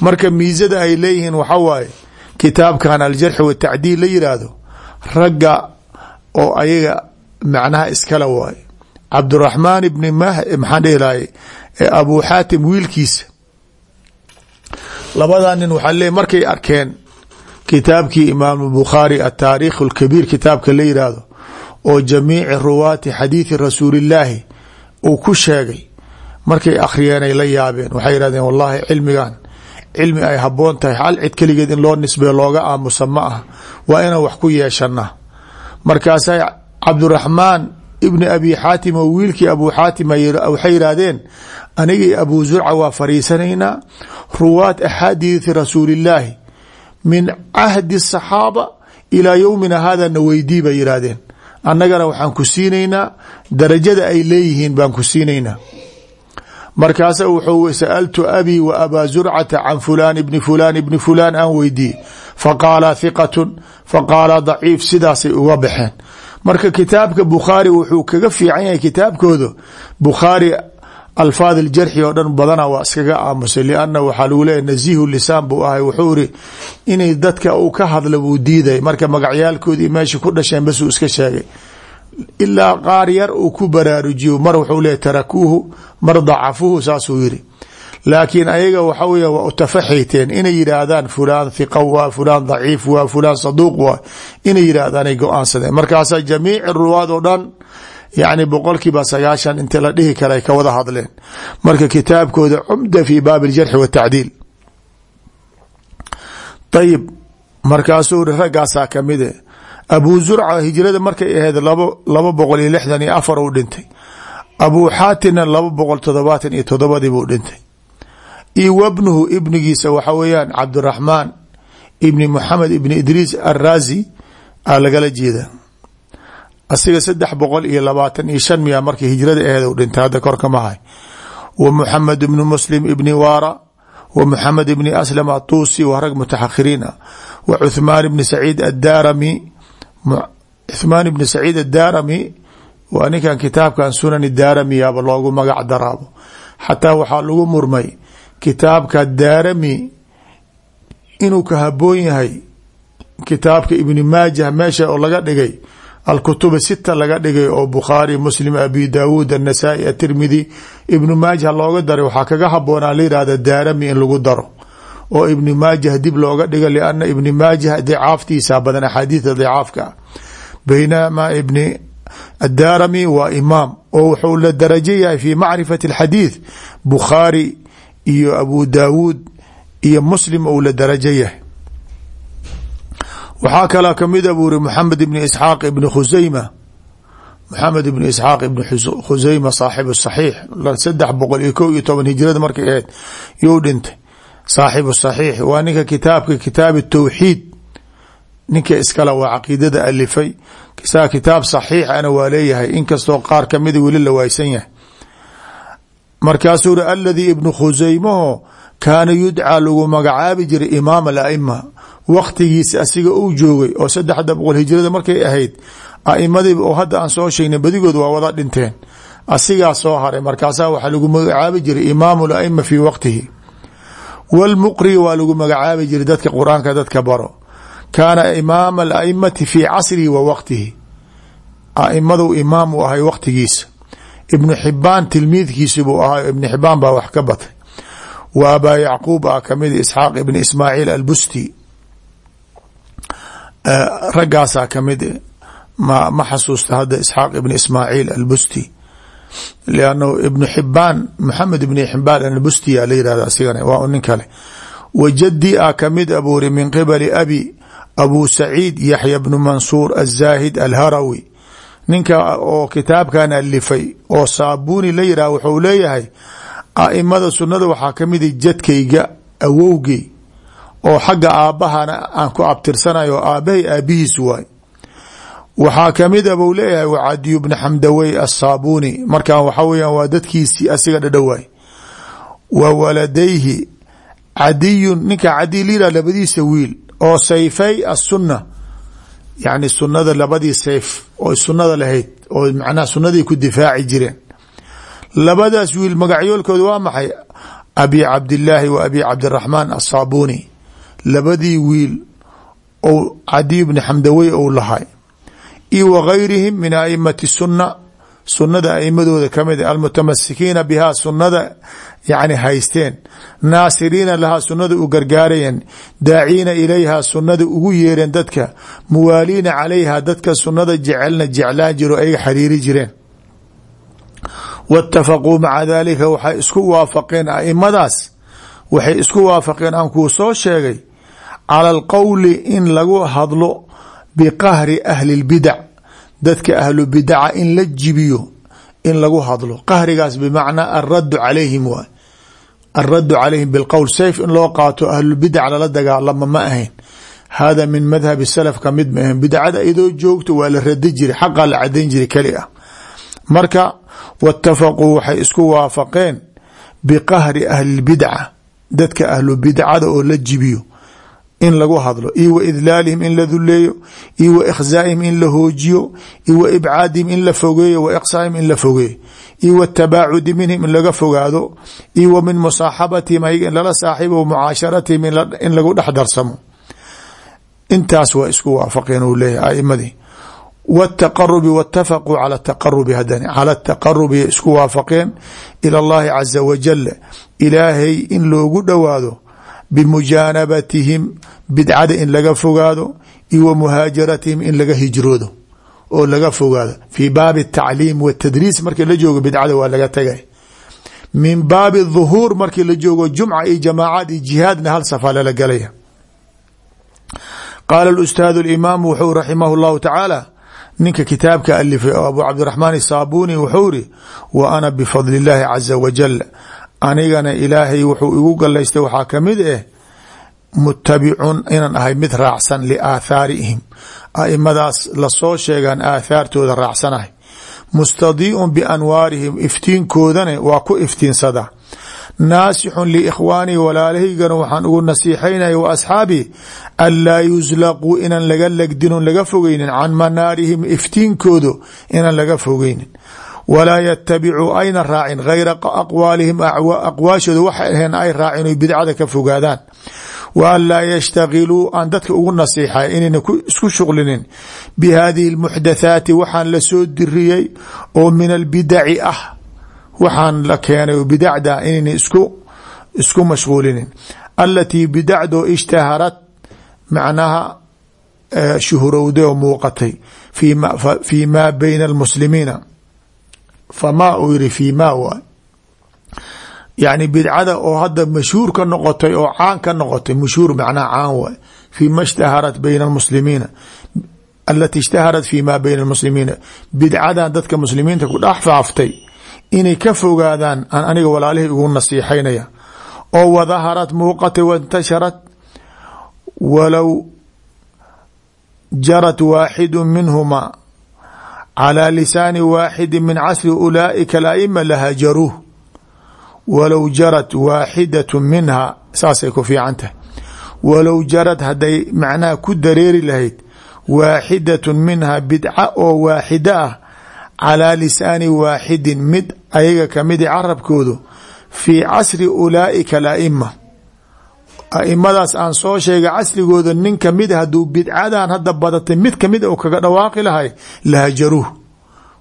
Marka miisada ay leeyihiin waxa waaye kitaabkan aljarxi watacdiil la yiraahdo ragga oo ayaga macnaha iskala waaye. Cabduraxmaan ibni maxaan dhihi lahay abu xaatim wiilkiisa. Nin waxaa leey markay arkeen kitaabkii imaam bukhaari ataariikh alkabiir kitaabka la yiraahdo oo jamiici ruwaati xadiidi rasuulillaahi uu ku sheegay. Markay akhriyeen ay la yaabeen waxay yihahdeen wallahi cilmigan cilmi ay haboon tahay. Hal cid keligeed in loo nisbeyo looga aamusa ma ah waa inaan wax ku yeeshana. Markaasay cabduraxmaan ibni abi xaatim oo wiilkii abu xaatim waxay yidhaahdeen anigii abu zurca waa fariisanaynaa. Ruwaat axaadiidi rasuulillaahi min cahdi asaxaaba ilaa yowmina hada na weydii bay yidhaahdeen annagana waxaan ku siinaynaa darajada ay leeyihiin baan ku siinaynaa. Markaasa wuxuu sa'altu abii wa abaa zurcata can fulaan ibni fulaan ibni fulaan aan weydiiyey. Faqaala hiqatun faqaala daciif sidaasay uga baxeen. Marka kitaabka bukhaari wuxuu kaga fiican yahay kitaabkooda. Bukhaari alfaad iljarxi oo dhan badana waa iskaga aamusay lianna waxaa lagu leeyahy nasiihu lisaan buu ahay wuxuu iri inay dadka uu ka hadla buu diiday marka magacyaalkoodii meesha ku dhasheen basuu iska sheegay. Ilaa qaar uu ku baraarujiyo mar wuxuu leeyahy tarakuuhu mar dacafuhu saasuu yiri laakiin ayaga waxa wey waa utafaxayteen inay yidhaahdaan fulaan hiqa waa fulaan daciif waa fulaan saduuq waa inay yidhaahdaanay go'aansadeen. Markaasaa jamiici ruwaad oo dhan yani boqolkiiba sagaashan inta la dhihi kara ka wada hadleen. Marka kitaabkooda cumda fi baab aljarxi watacdiil ayib markaasuu raggaasaa kamide abuu zurca hijrada markay ahayd laba laba boqol iyo lixdan iyo afar uu dhintay. Abuu xaatimna laba boqol todobaatan iyo todobadii buu dhintay. Iyo wabnuhu ibnigiisa waxa weeyaan cabdiraxmaan ibni moxamed ibni idriis araazi a lagala asiga saddex boqol iyo labaatan iyo shan miya markii hijrada aheed u dhintay hadda korka mahay wa muxamed ibni muslim ibni waara wa muxamed ibni aslam atuusi waa rag mutaxakhiriin ah. Wa cuthmaan ibni saciid addaarami cuthmaan ibni saciid addaarami waa ninkan kitaabkan sunani daaramiyaaba loogu magac daraabo. Xataa waxaa lagu murmay kitaabka daarami inuu ka haboon yahay kitaabka ibni maajah meesha oo laga dhigay alkutuba sita laga dhigay oo bukhaari muslim abi daawuud annasaa-i atirmidi ibnu maajah looga daray. Waxaa kaga haboonaa la yihahda daarami in lagu daro oo ibni maajah dib looga dhigo lianna ibni maajah dicaaftiisa badan axaadiida dicaafka ah baynamaa ibni addaarami waa imaam oo wuxuu la darajo yahay fi macrifati alxadiid bukhaari iyo abu daawuud waxaa kaloo kamida buu ri maxamed ibni isxaaq ibni khuseyma maxamed ibni isxaaq ibni khuseyma saaxibu saxiix. Saddex boqol iyo kow iyo toban hijrada markay ahayd you dhintay. Saaxibu saxiix. Waa ninka kitaabka kitaab tawxiid. Ninka iskale waa caqiidada alifay. Saa kitaab saxiix ana waa leeyahay. Inkastoo qaar kamida weli la waaysan yahay. Markaasuu ri aladii ibnu khuseymaho kaana yudcaa lagu magacaabi jiray imaam alaima waktigiisa asiga uu joogay oo saddexda boqol hijrada markay ahayd aimadii oo hadda aan soo sheegnay badigood waa wada dhinteen. Asigaa soo haray markaasaa waxaa lagu magacaabi jiray imaamu laima fii waqtihi. Wlmuqri waa lagu magacaabi jiray dadka qur'aanka dadka baro. Kaana imaama alaimati fii casrihi wa waqtihi. Aimadu imaam u ahay waqtigiisa. Ibnu xibaan tilmiidkiisi buu ahaa ibnu xibaan baa wax ka batay. Wa abaa yacquub a ka mid isxaaq ibn ismaaciil raggaasaa ka mid ma ma xasuusta hadda isxaaq ibn ismaaciil albusti. Lannahu ibnu xibaan maxamed ibn xibaan albustiya la yihahda asigana waa nin kale wa jaddi a ka mid abuuri min qibali abi abu saciid yaxya bnu mansuur azaahid alharawi. Ninka oo kitaabkan alifay oo saabuni la yihah wuxuu leeyahay aimada sunada waxaa kamida jadkayga awowgey oo xagga aabbahana aan ku abtirsanayo oo aabbahay aabihiis waay. Waxaa kamida buu leeyahay wacadiyu bna xamdawey asaabuni markan waxa weyan waa dadkiisii asiga dhadhowaay wa waladayhi cadiyun ninka cadiy layihah labadiisa wiil oo sayfay asunna yani sunada labadii sayf oo sunada lahayd oo macnaha sunadii ku difaaci jireen. Labadaas wiil magacyoolkooda waa maxay? Abi cabdillaahi wa abi cabdiraxmaan asaabuni labadii wiil ou cadiy bni xamdawey ou lahay io wa gayrihim min aimati sunna sunada aimadooda ka mid almutamasikiina bihaa sunada yani haysteen naasiriina lahaa sunada u gargaarayeen daaciina ilayha sunada ugu yeereen dadka muwaaliina calayha dadka sunada jecelna jeclaan jiro ayaga xiriiri jireen. Waitafaquu maca dalika waxay isku waafaqeen aimadaas waxay isku waafaqeen aan kuu soo sheegay cala alqowli in lagu hadlo biqahri ahli lbidac. Dadka ahlu bidaca in la jibiyo in lagu hadlo. Qahrigaas bimacnaa alraddu calayhim waay alraddu calayhim bilqowl sayf in loo qaato ahlubidac lala dagaalama ma ahayn. Hada min madhabi salaf ka mid ma ahayn. Bidcada idoo joogto waa la radi jiray xaqaa la cadayn jiray keli ah. Marka waitafaquu waxay isku waafaqeen biqahri ahli lbidca dadka ahlu bidcada oo in lagu hadlo iyo wa idlaalihim in la duleeyo iyo wa ikhzaaihim in la hoojiyo iyo wa ibcaadihim in la fogeeyo wa iqsaahim in la fogeeyo iyo wa tabaacudi minhim in laga fogaado iyo wa min musaaxabatihim ayaga in lala saaxiibo mucaasharatihim in lagu dhex darsamo intaas waa isku waafaqeen uu leeyahay aimadii wاtaqarubi wاtafaquu calى taqarubi hadani cala taqarubi isku waafaqeen ilى اllahi caza wajal ilaahay in loogu dhowaado bimujaanabatihim bidcada in laga fogaado iyo wa muhaajaratihim in laga hijroodo oo laga fogaado. Fii baabi atacliim watadriis markii la joogo bidcada waa laga tagay. Min baabi duhuur markii la joogo jumca iyo jamaacaad iyo jihaadna hal safa lala galaya. Qaala ustaadu imaamu wuxuu raximah llahu tacaala ninka kitaabka alifay oo abu cabdiraxmaan isaabuni wuxuu iri wa ana bifadli illaahi caza wajal anigana ilaahay wuxuu igu galaystay waxaa ka mid ah mutabicun inaan ahay mid raacsan liaathaarihim. Aimadaas la soo sheegaan aathaartooda raacsanahay. Mustadiicun bianwaarihim iftiinkoodana waa ku iftiinsada. Naasixun liikhwaanii walaalahaygana waxaan ugu nasiixaynaya wa asxaabii an laa yuslaquu inaan laga legdinun laga fogeynin can manaarihim iftiinkoodu inaan laga fogeynin walaa yatabicuu ayna raacin gayra aqwaalihim aqwaashooda waxay aheen ay raacin oy bidcada ka fogaadaan. wa an laa yashtagiluu aan dadka ugu nasiixay inayna isku shuqlinin. bi hadihi almuxdathaati waxaan la soo diriyey oo min albidaci ah waxaan la keenay oo bidacda inayna isku isku mashquulinin. alatii bidacdoo ishtaharat macnaha shuhurowday oo muuqatay. fii ma bayna almuslimiina famaa uu yiri fii ma waay yani bidcada oo hadda mashhuur ka noqotay oo caan ka noqotay mashhuur macnaha caan waay fii ma ishtaharat bayna almuslimiina alati ishtaharat fi ma bayna almuslimiina. Bidcadan dadka muslimiinta ku dhex faaftay inay ka fogaadaan aan aniga walaalihii ugu nasiixaynaya. Oo wadaharat muuqatay waintasharat walow jarat waaxidu minhuma calى lisaani waaxidi min casri ulaaئika aima lahajaruuh walow jarat waaxidaة minha saasay ku fiican tahay walow jarad hadday macnaha ku dareeri lahayd waaxidaة minha bidca oo waaxida ah calىa lisaani waaxidin mid ayaga kamidi carabkoodu fii casri ulaaئika aima aimadaas aan soo sheegay casrigooda nin ka mid haduu bidcadan hadda badatay mid ka mid u kaga dhawaaqi lahay lahajaruuh.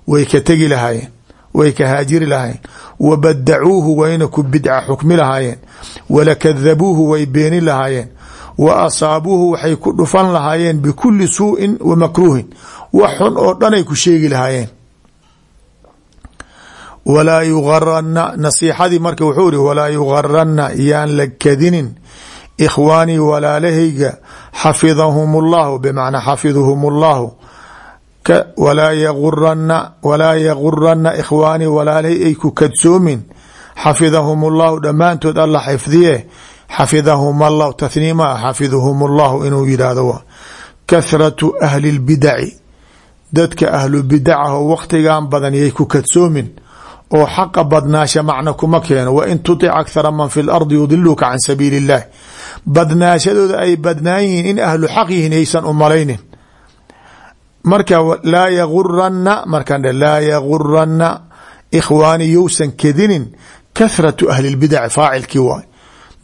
Way ka tegi lahaayeen way ka haajiri lahaayeen. Wa badacuuhu wayna ku bidca xukmi lahaayeen. Walakadabuuhu way beeni lahaayeen. Wa asaabuuhu waxay ku dhufan lahaayeen bikuli suuءin wa makruuhin. Wax xun oo dhanay ku sheegi lahaayeen. Walaa yugarana nasiixadii marka wuxuu iri walaa yugarana yaan la kadinin ikhwaanii walaalahayga xafidahum اllahu bmacnaa xafiduhum اllahu walaa yagurana walaa yagurana ikhwaanii walaalahay ay ku kadsoomin xafidahum اllahu dhammaantood alla xifdiye xafidahum allah tahniima xafiduhum اllahu inuu yidhaahdo kahratu ahli اlbidaci dadka ahlu bidacaho waktigan badan yay ku kadsoomin oo xaqa badnaasha macna kuma keeno wain tutic akhara man fi lardi yudiluka can sabiili اllahi badnaashadooda ay badnaan yihiin in ahlu xaq yihiin aysan u malaynin. Marka laa yagurana markaan laa yagurana ikhwaani yousan kedinin kathratu ahli lbidaci faacilkii waay.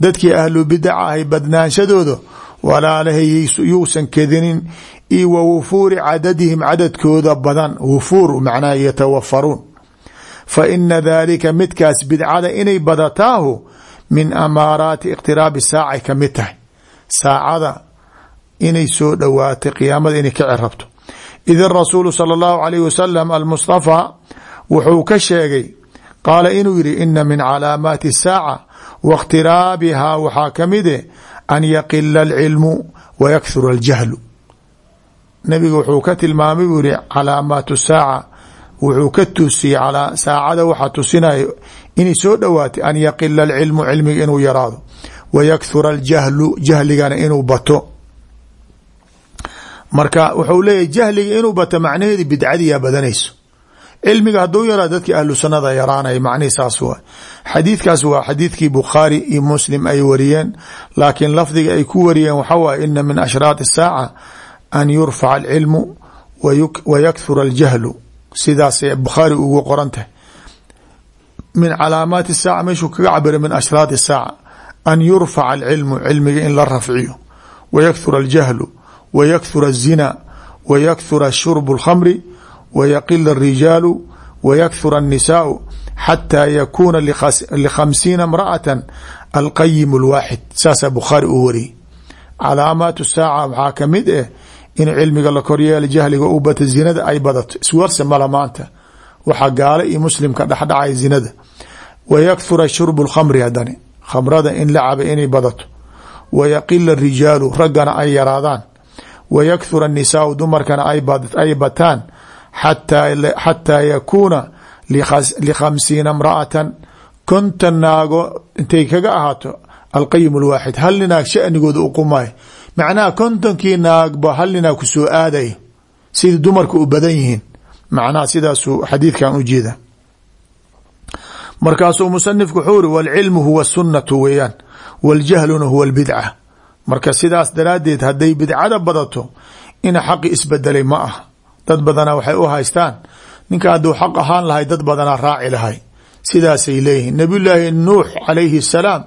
Dadkii ahlu bidaca ahay badnaanshadooda walaalahay yousan kedinin io wa wufuuri cadadihim cadadkooda badan wufuur macnaha yatawafaruun. Fa ina dalika midkaas bidcada inay badataahu min amaaraati iqtiraabi saacay ka mid tahay. Saacada inay soo dhowaatay qiyaamada inay ka cirrabto idin rasuulu sala allahu alayh wasalam almustafaa wuxuu ka sheegay qaala inuu yidhi ina min calaamaati saaca waاktiraabihaa waxaa ka mide eh, an yaqila alcilmu wa yakhura aljahlu. Nabiga wuxuu ka tilmaamay buu yihi calaamaatu saaca wuxuu ka tusiyey saacada waxaa tusinaya inay soo dhowaatay an yaqila alcilmu cilmiga inuu yaraado wa yakthura aljahlu jahligana inuu bato. Marka wuxuu leeyahy jahliga inuu bato macnaheedu bidcadiyaa badanayso. Cilmiga hadduu yaraa dadkii ahlu sunnada yaraanaya macnihi saas waa. Xadiidkaas waa xadiidkii bukhaari iyo muslim ay wariyeen laakiin lafdiga ay ku wariyeen waxa waye ina min ashraat الsaaca an yurfaca alcilmu wa yakthura aljahlu. Sidaasay ugu qoran tahay min calaamaati saaca meeshuu kaga cabira min ashraat saaca an yurfaca alcilmu cilmiga in la rafciyo wa yakthura aljahlu wa yakthura الzina wa yakthura shurb اlkhamri wa yaqila الrijaalu wa yakthura الnisaau xataa yakuuna likhamsiina imra'ata alqayim اlwaaxid saasaa bukhaari uu wariyey calaamaat saaca waxaa kamid eh in cilmiga la koryeela jahliga u bata zinada ay badato iswarse mala maanta waxaa gaalo iyo muslimka dhexdhacay zinada wa yakthura shurbu lkhamri hadani khamrada in la caba inay badato. wa yaqila rijaalu raggana ay yaraadaan. wa yakthura nisaau dumarkana ay bataan. xataa yakuuna likhamsiina imra'atan kontan naago intay kaga ahaato alqayim lwaaxid hal ninaag shanigooda uqumay macnaha kontonkii naagba hal ninaa ku soo aaday sidii dumarka u badan yihiin macnaha sidaasuu xadiidkan u jeeda markaasuu musanifku wuxuu iri walcilmu huwa sunnatu weeyaan. Waljahluna huwa albidca marka sidaas daraadeed hadday bidcada badato in xaqi isbedelay ma ah dad badanaa waxay u haystaan ninka hadduu xaq ahaan lahay dad badanaa raaci lahay. Sidaasay leeyihiin. Nabiyullaahi nuux alayhi salaam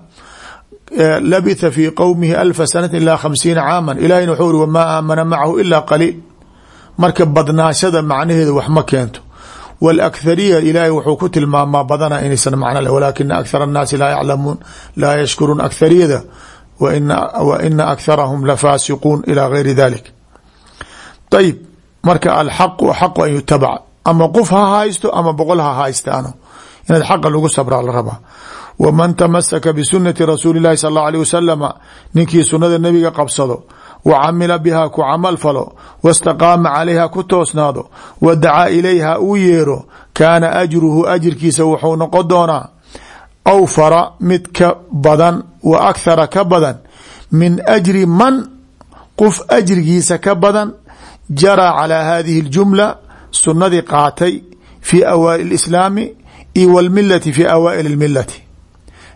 eh, labitha fii qowmihi alfa sanatin ilaa khamsiina caaman. Ilaahina wuxuu iri wamaa aamana macahu ilaa qaliil. Marka badnaashada macnaheeda wax ma keento wاlأkhariya ilaahay wuxuu ku tilmaamaa badana inaysan macno leh walaakina akhar الnaasi laa yaclamuun laa yashkuruun akhariyada wa ina akharahum lafaasiquun ilى gayri dalik ayib marka alxaqu xaqu an yutabac ama qof ha haysto ama boqol ha haystaano inaad xaqa lagu sabraa la rabaa wman tamasaka bisunati rasuuli اlahi sal اlه alيه wasalama ninkii sunada nebiga qabsado wa camila biha ku camal falo wاstaqaama calayha ku toosnaado wa dacaa ilayha uu yeero kaana ajruhu ajirkiisa wuxuu noqon doonaa awfara mid ka badan wa akhara ka badan min ajri man qof ajrigiisa ka badan jaraa calى hadihi اljumla sunadii qaatay fi awaa'il اislaami io wاlmilati fi awaa'il اlmilati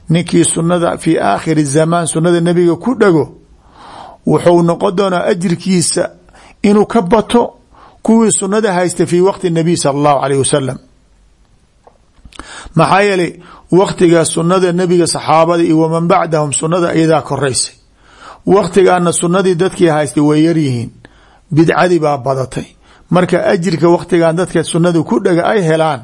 ninkii sunada fi aakhiri zamaan sunada nebiga ku dhego wuxuu noqon doonaa ajirkiisa inuu ka bato kuwii sunada haysta fi waqti nabiy sala allahu alayh wasalam maxaa yeelay waktiga sunada nebiga saxaabada iyo waman bacdahum sunada iyadaa koraysay waktigaana sunadii dadkii haystay way yaryihiin bidcadii baa badatay. Marka ajirka waktigan dadka sunada ku dhega ay helaan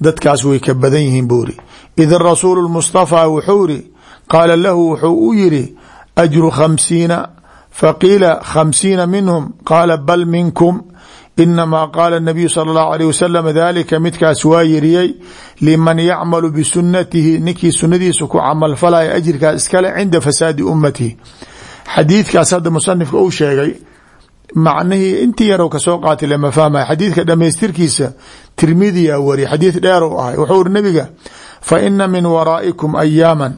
dadkaas way ka badan yihiin buuri id rasuulu mustafaa wuxuu iri qaala lahu wuxuu u yiri ajru khamsiina faqiila khamsiina minhum qaala bal minkum inamaa qaala nabiyu sala allahu alayh wasalam dalika midkaas waa yiriyey liman yacmalu bisunatihi ninkii sunadiisa ku camalfalaya ajirkaas iskale cinda fasaadi ummatihi xadiidkaas hadda musanifka uu sheegay macnihii intii yarow ka soo qaatay lama fahmaya xadiidka dhamaystirkiisa tirmidiyaa wari xadiid dheer u ahay wuxuu iri nabiga fa ina min waraa'ikum ayaama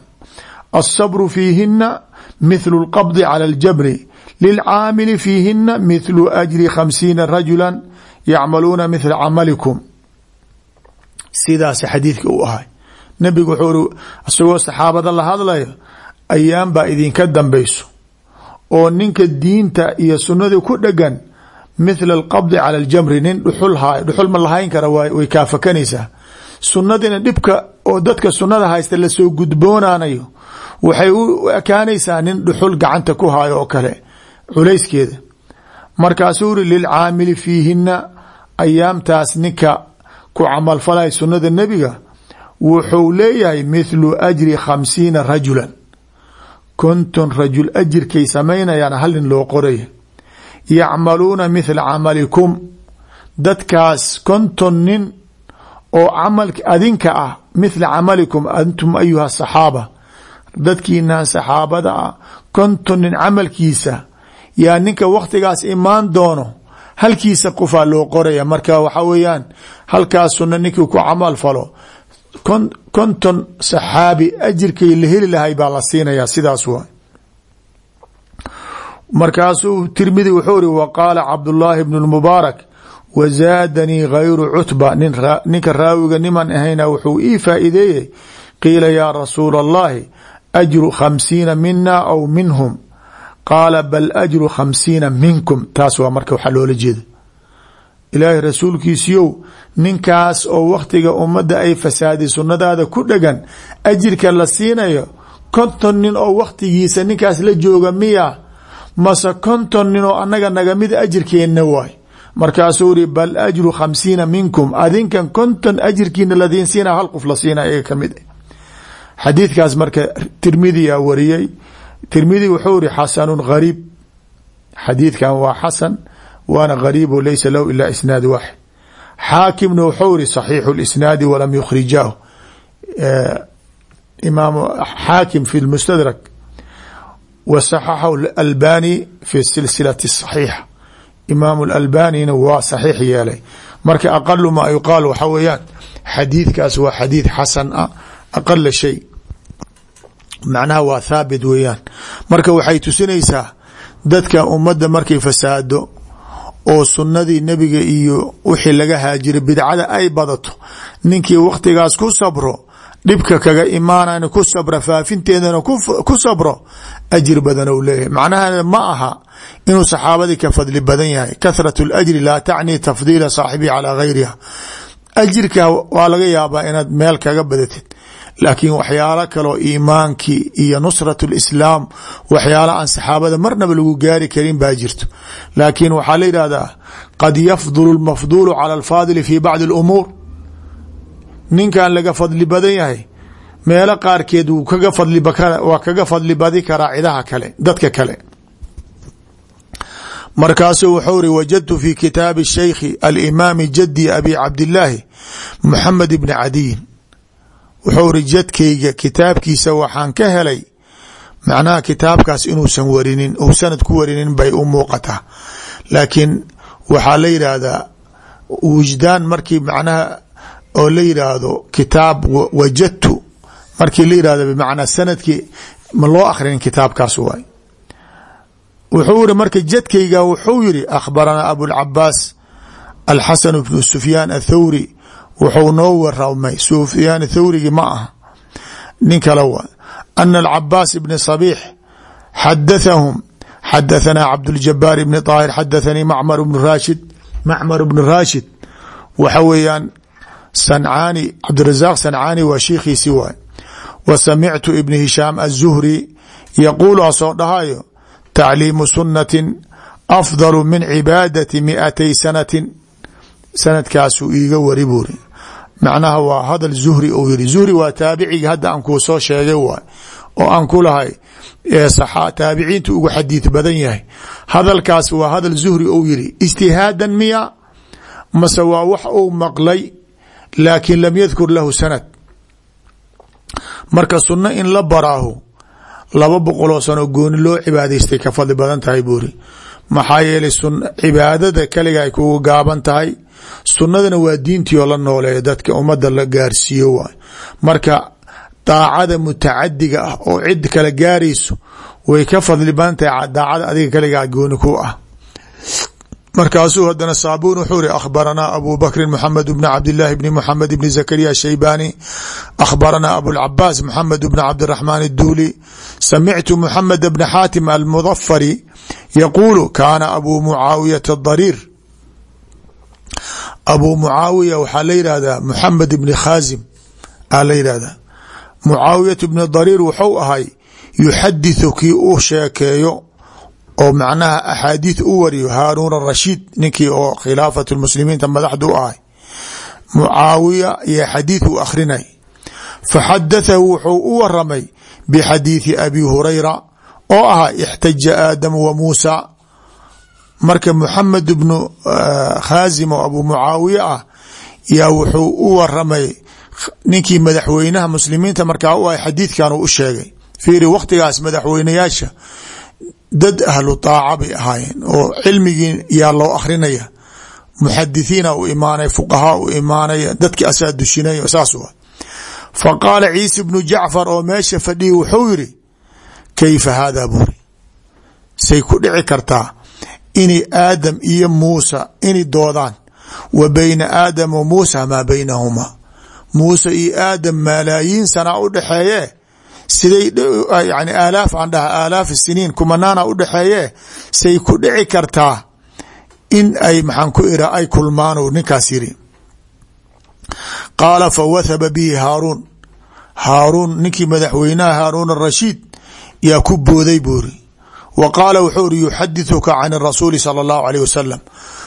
alsabru fiihina mithlu اlqabdi cala اljabri lilcaamili fiihina mithlu ajri khamsiina rajula yacmaluuna mithla camalikum sidaas xadiidka u ahay nabigu wuxuu iri isagoo saxaabada la hadlaya ayaam baa idinka dambayso oo ninka diinta iyo sunadii ku dhegan mithla alqabdi cala aljamri nin dhuxul haay dhuxul ma lahayn kara way kaafakanaysaa sunadiina dhibka oo dadka sunada haysta la soo gudboonaanayo waxay u ekaanaysaa nin dhuxul gacanta ku haayo oo kale culayskeeda markaasuu iri lilcaamili fiihina ayaamtaas ninka ku camalfalaya sunada nebiga wuxuu leeyahay mithlu ajri khamsiina rajulan. Konton rajul ajirkay samaynayaan hal nin loo qoraya yacmaluuna mithla camalikum. Dadkaas konton nin oo camal adinka ah mithla camalikum antum ayuha saxaaba dadkiinaan saxaabada ah konton nin camalkiisa yaa ninka wakhtigaas imaan doono halkiisa qofaa loo qoraya. Marka waxa weeyaan halkaas sunna ninkii ku camal falo konton saxaabi ajirkay la heli lahay baa la siinayaa sidaas waa markaasuu tirmidi wuxuu iri wa qaala cabdullaahi bnu lmubaarak wa zaadanii gayru cutba. Ninka raawiga niman ahayna wuxuu ii faa'iideeyey qiila yaa rasuula allahi ajru khamsiina mina aw minhum qaala bal ajru khamsiina minkum taas waa marka waxaa loola jeeda ilaahay rasuulkiisiyow ninkaas oo wakhtiga ummadda ay fasaaday sunnadaada ku dhegan ajirka la siinayo konton nin oo wakhtigiisa ninkaas la jooga miya mase konton nin oo annaga nagamid ajirkeenna waay markaasuu iri bal ajru khamsiina minkum adinkan konton ajirkiina ladiin siina hal la siina iyaga ka mid xadiidkaas marka tirmidiyaa wariyey. Tirmidi wuxuu iri xasanun gariib. Xadiidkan waa xasan waana gariib laysa lahu ila isnaad waaxid xaakimna wuxuu iri saxiixu lisnaadi walam yukhrijaahu. Imaam xaakim fi lmustadrak wa saxaxahu albani fi silsilati saxiixa. Imaam albanina waa saxiix yeelay. Marka aqalu maa yuqaal waxa weeyaan xadiidkaas waa xadiid xasan ah aqala shay macnaha waa thaabit weeyaan. Marka waxay tusinaysaa dadka ummadda markay fasaado oo sunnadii nebiga iyo wixii laga haajiray bidcada ay badato ninkii wakhtigaas ku sabro dhibka kaga imaanana ku sabra faafinteedana ku sabro ajir badan ou leeyahay. Macnaha ma aha inuu saxaabadii ka fadli badan yahay. Kahrat اlajri laa tacni tafdiila saaxibihi calaa gayriha. Ajirka waa laga yaabaa inaad meel kaga badatid laakiin waxyaalo kaloo iimaankii iyo nusrat lislaam waxyaala aan saxaabada marnaba lagu gaari karin baa jirto. Laakiin waxaa la yidhahdaa qad yafdulu lmafduulu cala alfaadili fi bacdi alumuur. Ninkan laga fadli badan yahay meelo qaarkeed waa kaga fadli badi karaa cidaha kale dadka kale. Markaasuu wuxuu ri wajadtu fi kitaabi shaykhi alimaami jaddi abi cabdillaahi moxamed bni cadiyin wuxuu ri jadkayga kitaabkiisa waxaan ka helay macnaha kitaabkaas inuusan warinin ou sanad ku warinin bay u muuqataa. Laakiin waxaa la yidhaahdaa wujdaan markii macnaha oo la yidhaahdo kitaab wajadtu markii la yidhahdo bmacnaa sannadkii ma loo akhrinin kitaabkaas waay. Wuxuu iri marka jadkayga wuxuu yiri akhbaranaa abulcabaas alxasan bnu sufyaan athawri wuxuu noo waramay sufyaan thawrigi ma aha. Nin kale waa ana alcabaas bni sabiix xadathahum xadahanaa cabduljabaar bni طaahir xadathanii macmar bnu raashid macmar bnu raashid. Waxa weeyaan sancaani cabdirazaaq sancaani waa shiikhiisi waay. Wa samictu ibn hishaam aلzuhri yaquulu asoo dhahayo tacliimu sunatin afdalu min cibaadati miatay sanatin. Sanadkaasuu iiga wari buuri macnaha waa hadal zuhri uu yiri zuhri waa taabicigi hadda aan kuu soo sheegay waay oo aan ku lahay taabiciintu ugu xadiid badan yahay. Hadalkaas waa hadal zuhri uu yiri ijtihaadan miya mase waa wax uu maqlay laakiin lam yadkur lahu sanad. Marka sunno in la baraahu laba boqoloo sano gooni loo cibaadaystay ka fadli badan tahay buuri maxaa yeelay cibaadada kaliga ay kugu gaaban tahay sunnadana waa diintii oo la nooleeya dadka ummadda la gaarsiiyo marka daacada mutacadiga ah oo cid kala gaarayso way ka fadli badan tahay daacada adiga kaligaa gooni ku ah. Markaasuu hadana saabuun wuxuu ri akhbaranaa abu bakrin mxamed bn cabdillaahi bni mxamed bni zakariya shaybani. Akhbaranaa abulcabaas mxamed bn cabdiraxmaan اduuli samictu mxamed bna xaatim almudafari yaquulu kaana abu mucaawiyata dariir abu mucaawiya waxaa la yihahdaa muxamed bni khaazim aa la yihahdaa mucaawiyat bni dariir wuxuu ahay yuxadithu kii u sheekeeyo oo macnaha axaadiid u wariyo haaruun arashiid ninkii oo khilaafat muslimiinta madaxdu ahay. Mucaawiya iyo xadiid akhrinay. Faxadathahu wuxuu u waramay bixadiidi abi hurayra oo ahaa ixtaja aadamu wa muusa marka muxamed bnu khaazim oo abu mucaawiya ah yaa wuxuu u waramay ninkii madaxweynaha muslimiinta markaa u ahay xadiidkan u sheegay. Fiiri wakhtigaas madaxweynayaasha dad ahlu taaca bay ahaayeen oo cilmigii yaa loo akrinaya muxadithiina u imaanay fuqahaa u imaanaya dadki asaa dushinaya saas wa fa qaala bnu jacfar oo meesha fadhiya wuxuu yiri kayfa haadaa buuri? Say ku dhici kartaa inay aadam iyo muusa inay doodaan. Wa bayna aadam wa muusa maa baynahumaa muuse iyo aadam malaayiin sana u dhexeeye siday yani aalaaf aan dhaha aalaaf siniin kumanaana u dhexeeye say ku dhici kartaa in ay maxaan ku ira ay kulmaan ninkaas yiri qaala fawathaba bihi haaruun. Haaruun ninkii madaxweynaha haaruun arashiid yaa ku booday buuri wa qaala wuxuu iri yuxadithuka can rasuuli sala allahu alayh wasalam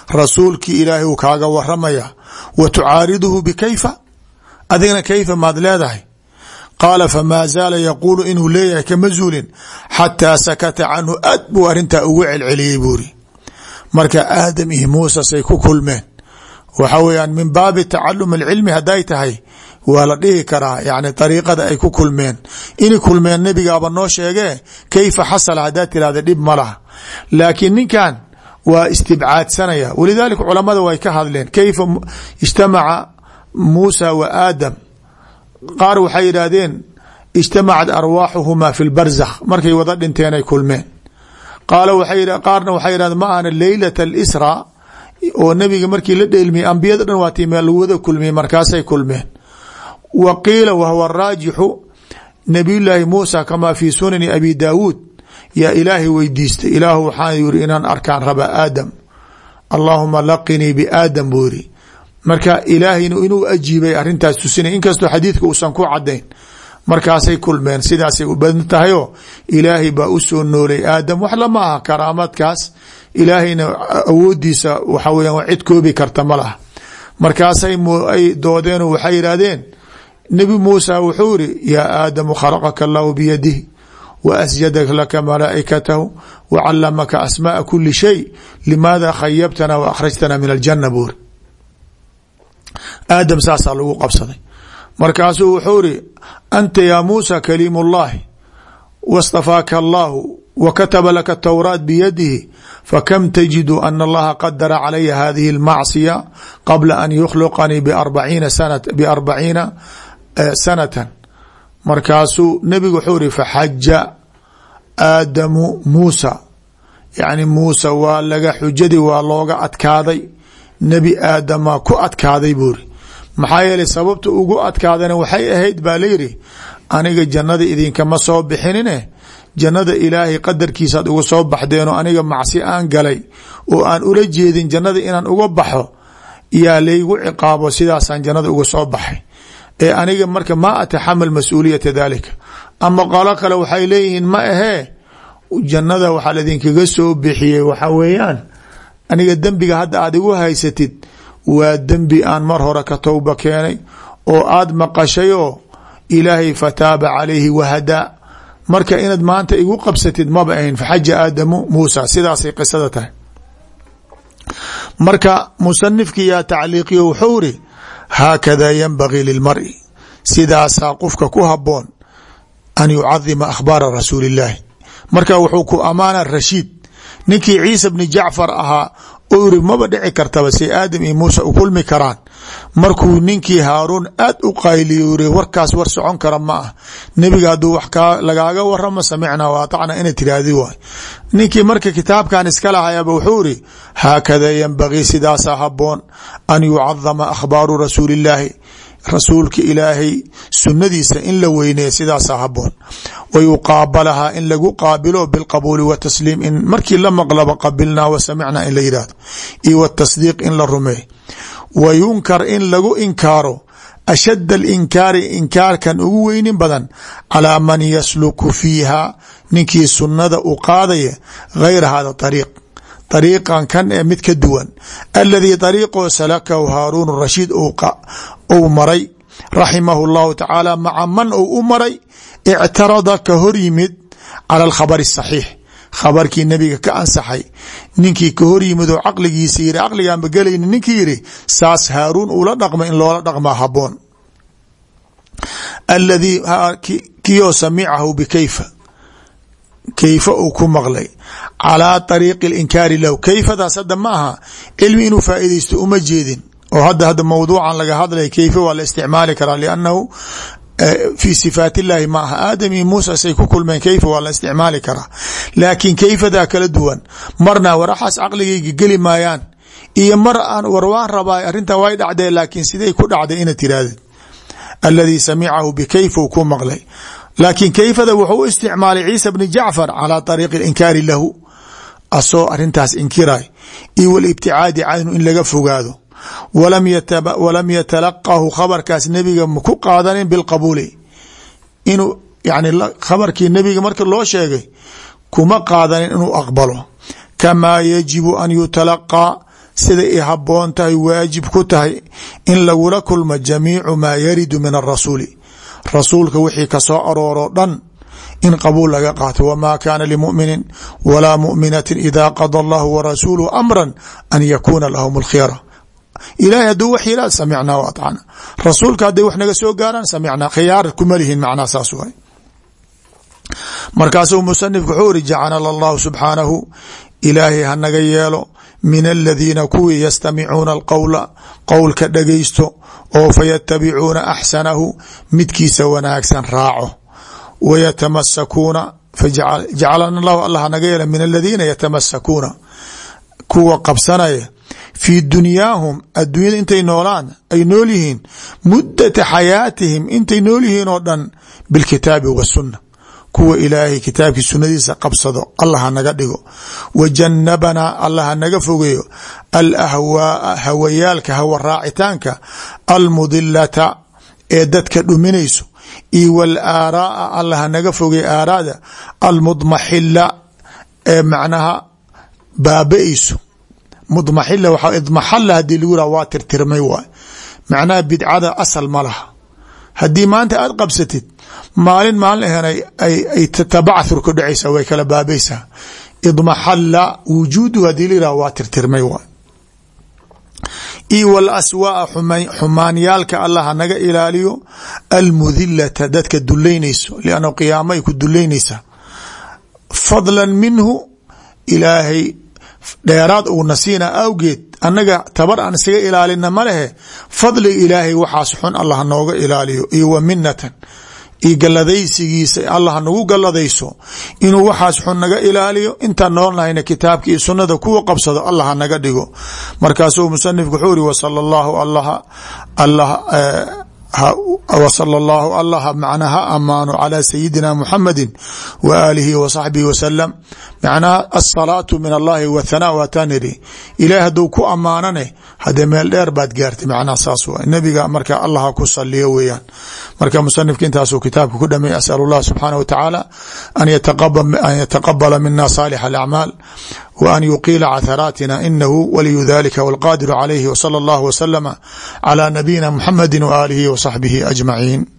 rasuulkii ilaahay uu kaaga waramaya wa tucaariduhu bikayfa? Adigna kayfa maad leedahay? Qaala famaa zaala yaquulu inuu leeyahay kama zuulin xataa sakata canhu aad buu arrintaa ugu celceliyey buuri marka aadam iyo muusa say ku kulmeen. Waxa weeyaan min baabi tacalum alcilmi hadday tahay waa la dhihi karaa yani dariiqada ay ku kulmeen. Inay kulmeen nebigaaba noo sheegee kayfa xasala haddaad tirahda dhib ma laha. Laakiin ninkan waa istibcaadsanaya walidaalika culamada way ka hadleen kayfa ijtamaca muusa wa aadam. Qaar waxay yidhaahdeen ijtamacat arwaaxuhumaa fi lbarzakh markay wada dhinteen ay kulmeen. Qaarna waxay yidhahdeen ma ahna leylat alisra oo nebiga markii la dheelmiyey ambiyada dhan waa tii meel lagu wada kulmiyey markaasay kulmeen wa qiila wahwa raajixu nabiyullaahi muusa kamaa fii sunani abi daawuud. Yaa ilaahay weydiistay. Ilaahu waxaan yiri inaan arkaan rabaa aadam. Allaahuma laqinii biaadam buu yiri marka ilaahayna inuu ajiibay arintaas tusinay. Inkastoo xadiidka uusan ku cadayn markaasay kulmeen sidaasay u badan tahayoo ilaahay baa u soo noolay aadam. Wax lama aha karaamadkaas ilaahayna awoodiisa waxa weyan cid koobi karta ma laha. Markaasay nebi muusa wuxuu yiri yaa aadamu khalaqaka allahu biyadihi wa asjadaka laka malaa'ikatahu wa calamaka asmaaa kuli shay limaada khayabtana wa akhrajtana min aljana buuri aadam saasaa lagu qabsaday. Markaasuu wuxuu iri anta yaa muusa kaliim ullahi wastafaaka allahu wa kataba laka towraat biyadihi fakam tajidu ana allaha qadara calaya hadihi اlmacsiya qabla an yukhliqanii biarbaciina biarbaciina sanatan. Markaasuu nebigu wuxuu iri faxaja aadamu muusa. Yani muusa waa laga xujadii waa looga adkaaday. Nebi aadama ku adkaaday buuri maxaa yeelay sababta ugu adkaadana waxay ahayd baa layidhi aniga jannada idinkama soo bixinine? Jannada ilaahay qadarkiisaad uga soo baxdeenoo aniga macsi aan galay oo aan ula jeedin jannada inaan uga baxo yaa laygu ciqaabo sidaasaan jannada uga soo baxay ee aniga marka maa ataxamal mas'uuliyata dalika ama qolo kale waxay leeyihiin ma ahee jannada waxaa laidinkaga soo bixiyey waxa weeyaan aniga dembiga hadda aad igu haysatid waa dembi aan mar hore ka towba keenay oo aad maqashayoo ilaahay fataaba calayhi wahadaa marka inaad maanta igu qabsatid maba ahayn faxaja aadamu muusa sidaasay qisada tahay. Marka musanifki yaa tacliiqiyo wuxuu iri haakada yanbagii lilmari sidaasaa qofka ku haboon an yucadima akhbaara rasuuli illaahi marka wuxuu ku amaana rashiid ninkii ciisa bni jacfar ahaa oo iri maba dhici kartaba say aadam iyo muuse u kulmi karaan markuu ninkii haaruun aad u qayliyo iri warkaas war socon kara ma ah nebiga hadduu wax lagaaga waramo samicnaa wa atacna ina tiraahdi waay ninkii marka kitaabkan iska lahayaba wuxuu iri haakada yanbagii sidaasaa haboon an yucadama akhbaaru rasuuli illaahi rasuulka ilaahay sunadiisa in la weyneeya sidaasaa haboon wa yuqaabalahaa in lagu qaabilo bilqabuuli watasliim in markii la maqlaba qabilnaa wa samicnaa in la yidhahdo iyo watasdiiq in la rumeey wa yunkar in lagu inkaaro ashadd alinkaari inkaarkan ugu weynin badan calaa man yasluku fiiha ninkii sunnada u qaadaya gayra hada ariiq ariiqan kan ee mid ka duwan aladii ariiqoo salakahu haaruun rashiid ou maray raximahu llahu tacaala maca man ou u maray ictarada ka hor yimid cala alkhabari khabarkii nebiga ka ansaxay. Ninkii ka hor yimid oo caqligiisa yiri caqligaanba gelayni ninkii yiri saas haaruun ula dhaqma in loola dhaqmaa haboon aladii kiyoo samicahu bikayfa. Kayfa uu ku maqlay. Calaa ariiqi linkaari lahu. Kayfadaas hadda ma aha. Cilmi inuu faaidaysto uma jeedin. Oo hadda hadda mawduucan laga hadlay kayfa waa la isticmaali karaa? Liannahu fi sifaat illahi ma aha aadam iyo muusa say ku kulmeen kayfa waa la isticmaali karaa laakiin kayfadaa kala duwan marna waraxaas caqligayga geli maayaan iyo mar aan war waan rabaa arrintan way dhacdee laakiin siday ku dhacday ina tirahdid aladii samicahu bikayfu ku maqlay laakiin kayfada wuxuu u isticmaalay ciisa bni jacfar calaa ariiqi inkaari lahu asoo arintaas inkiray iyo walam yatalaqahu khabarkaas nebiga maku qaadanin bilqabuuli inuu yani khabarkii nebiga marka loo sheegay kuma qaadanin inuu aqbalo kamaa yajibu an yutalaqaa siday haboon tahay waajib ku tahay in lagula kulmo jamiicu maa yaridu min arasuuli rasuulka wixii ka soo arooroo dhan in qabuul laga qaato wma kana limuminin walaa muminati ida qada allahu warasuuluhu amra an yakuuna lahum اlkhiyara ilahay hadduu wax yihah samicnaa w aطcna rasuulka hadday wax naga soo gaaraan samicnaa khiyaar kuma lihin macnaa saas waay. Markaasuu musanifku wuxuu iri jacalana allahu subxaanahu ilaahay hanaga yeelo min aladiina kuwii yastamicuuna alqowla qowlka dhagaysto oo fayatabicuuna axsanahu midkiisa wanaagsan raaco. Wayatamasakuuna jacalana allahu allah hanaga yeela min aladiina yatamasakuuna kuwa qabsanaya fii dunyaahum adduunyada intay noolaan ay nool yihiin. Mudata xayaatihim intay nool yihiin oo dhan bilkitaabi wasunna kuwa ilaahay kitaabkii sunadiisa qabsado allah hanaga dhigo. Wa janabanaa allah hanaga fogeeyo. Alahwaaa hawayaalka hawa raacitaanka almudilata ee dadka dhuminayso. Iyo walaaraaa allah hanaga fogeeyo aaraada. Almudmaxila ee macnaha baaba-ayso mudmaxila waxaa idmaxala haddii lagu yihah waa tirtirmay waay. Macnaha bidcada asal ma laha. Haddii maanta aad qabsatid maalin maalin ahen ay tabacthur ku dhacaysa way kala baabaysaa. Idmaxala wujuudu haddii la yihah waa tirtirmay waay. Io walaswaa xumaanyaalka allah hanaga ilaaliyo almudilata dadka dulaynayso lianna qiyaamay ku dulaynaysaa fadla minhu ilaahay dheeraad uuna siina awgeed annaga tabar aan isaga ilaalina ma lehe fadliga ilaahay waxaas xun allah nooga ilaaliyo iyo wa minatan iyo galladaysigiisa allah nagu galladayso inuu waxaas xun naga ilaaliyo intaan noolnahayna kitaabka iyo sunnada kuwa qabsado allah hanaga dhigo. Markaasuu musanifku wuxuu iri wasala allahu allah allah wsala allahu allah macnaa ha amaano calaa sayidina muxamadi wa aalihi wa saxbihi wasalam macnaha asalaatu min allahi wathanaa waataan iri ilaah hadduu ku ammaanane haddee meel dheer baad gaartay macnaha saas waa nebiga marka allah ha ku saliyo weeyaan. Marka musanifka intaasuu kitaabka ku dhameey asal allah subxaanah wa tacaala an yataqabala mina saalix alacmaal w an yuqiila catharaatina inahu waliyu dalika wاlqadiru calayhi wsala اllah wslama calى nabiyina muxamadi w aalihi w saxbihi ajmaciin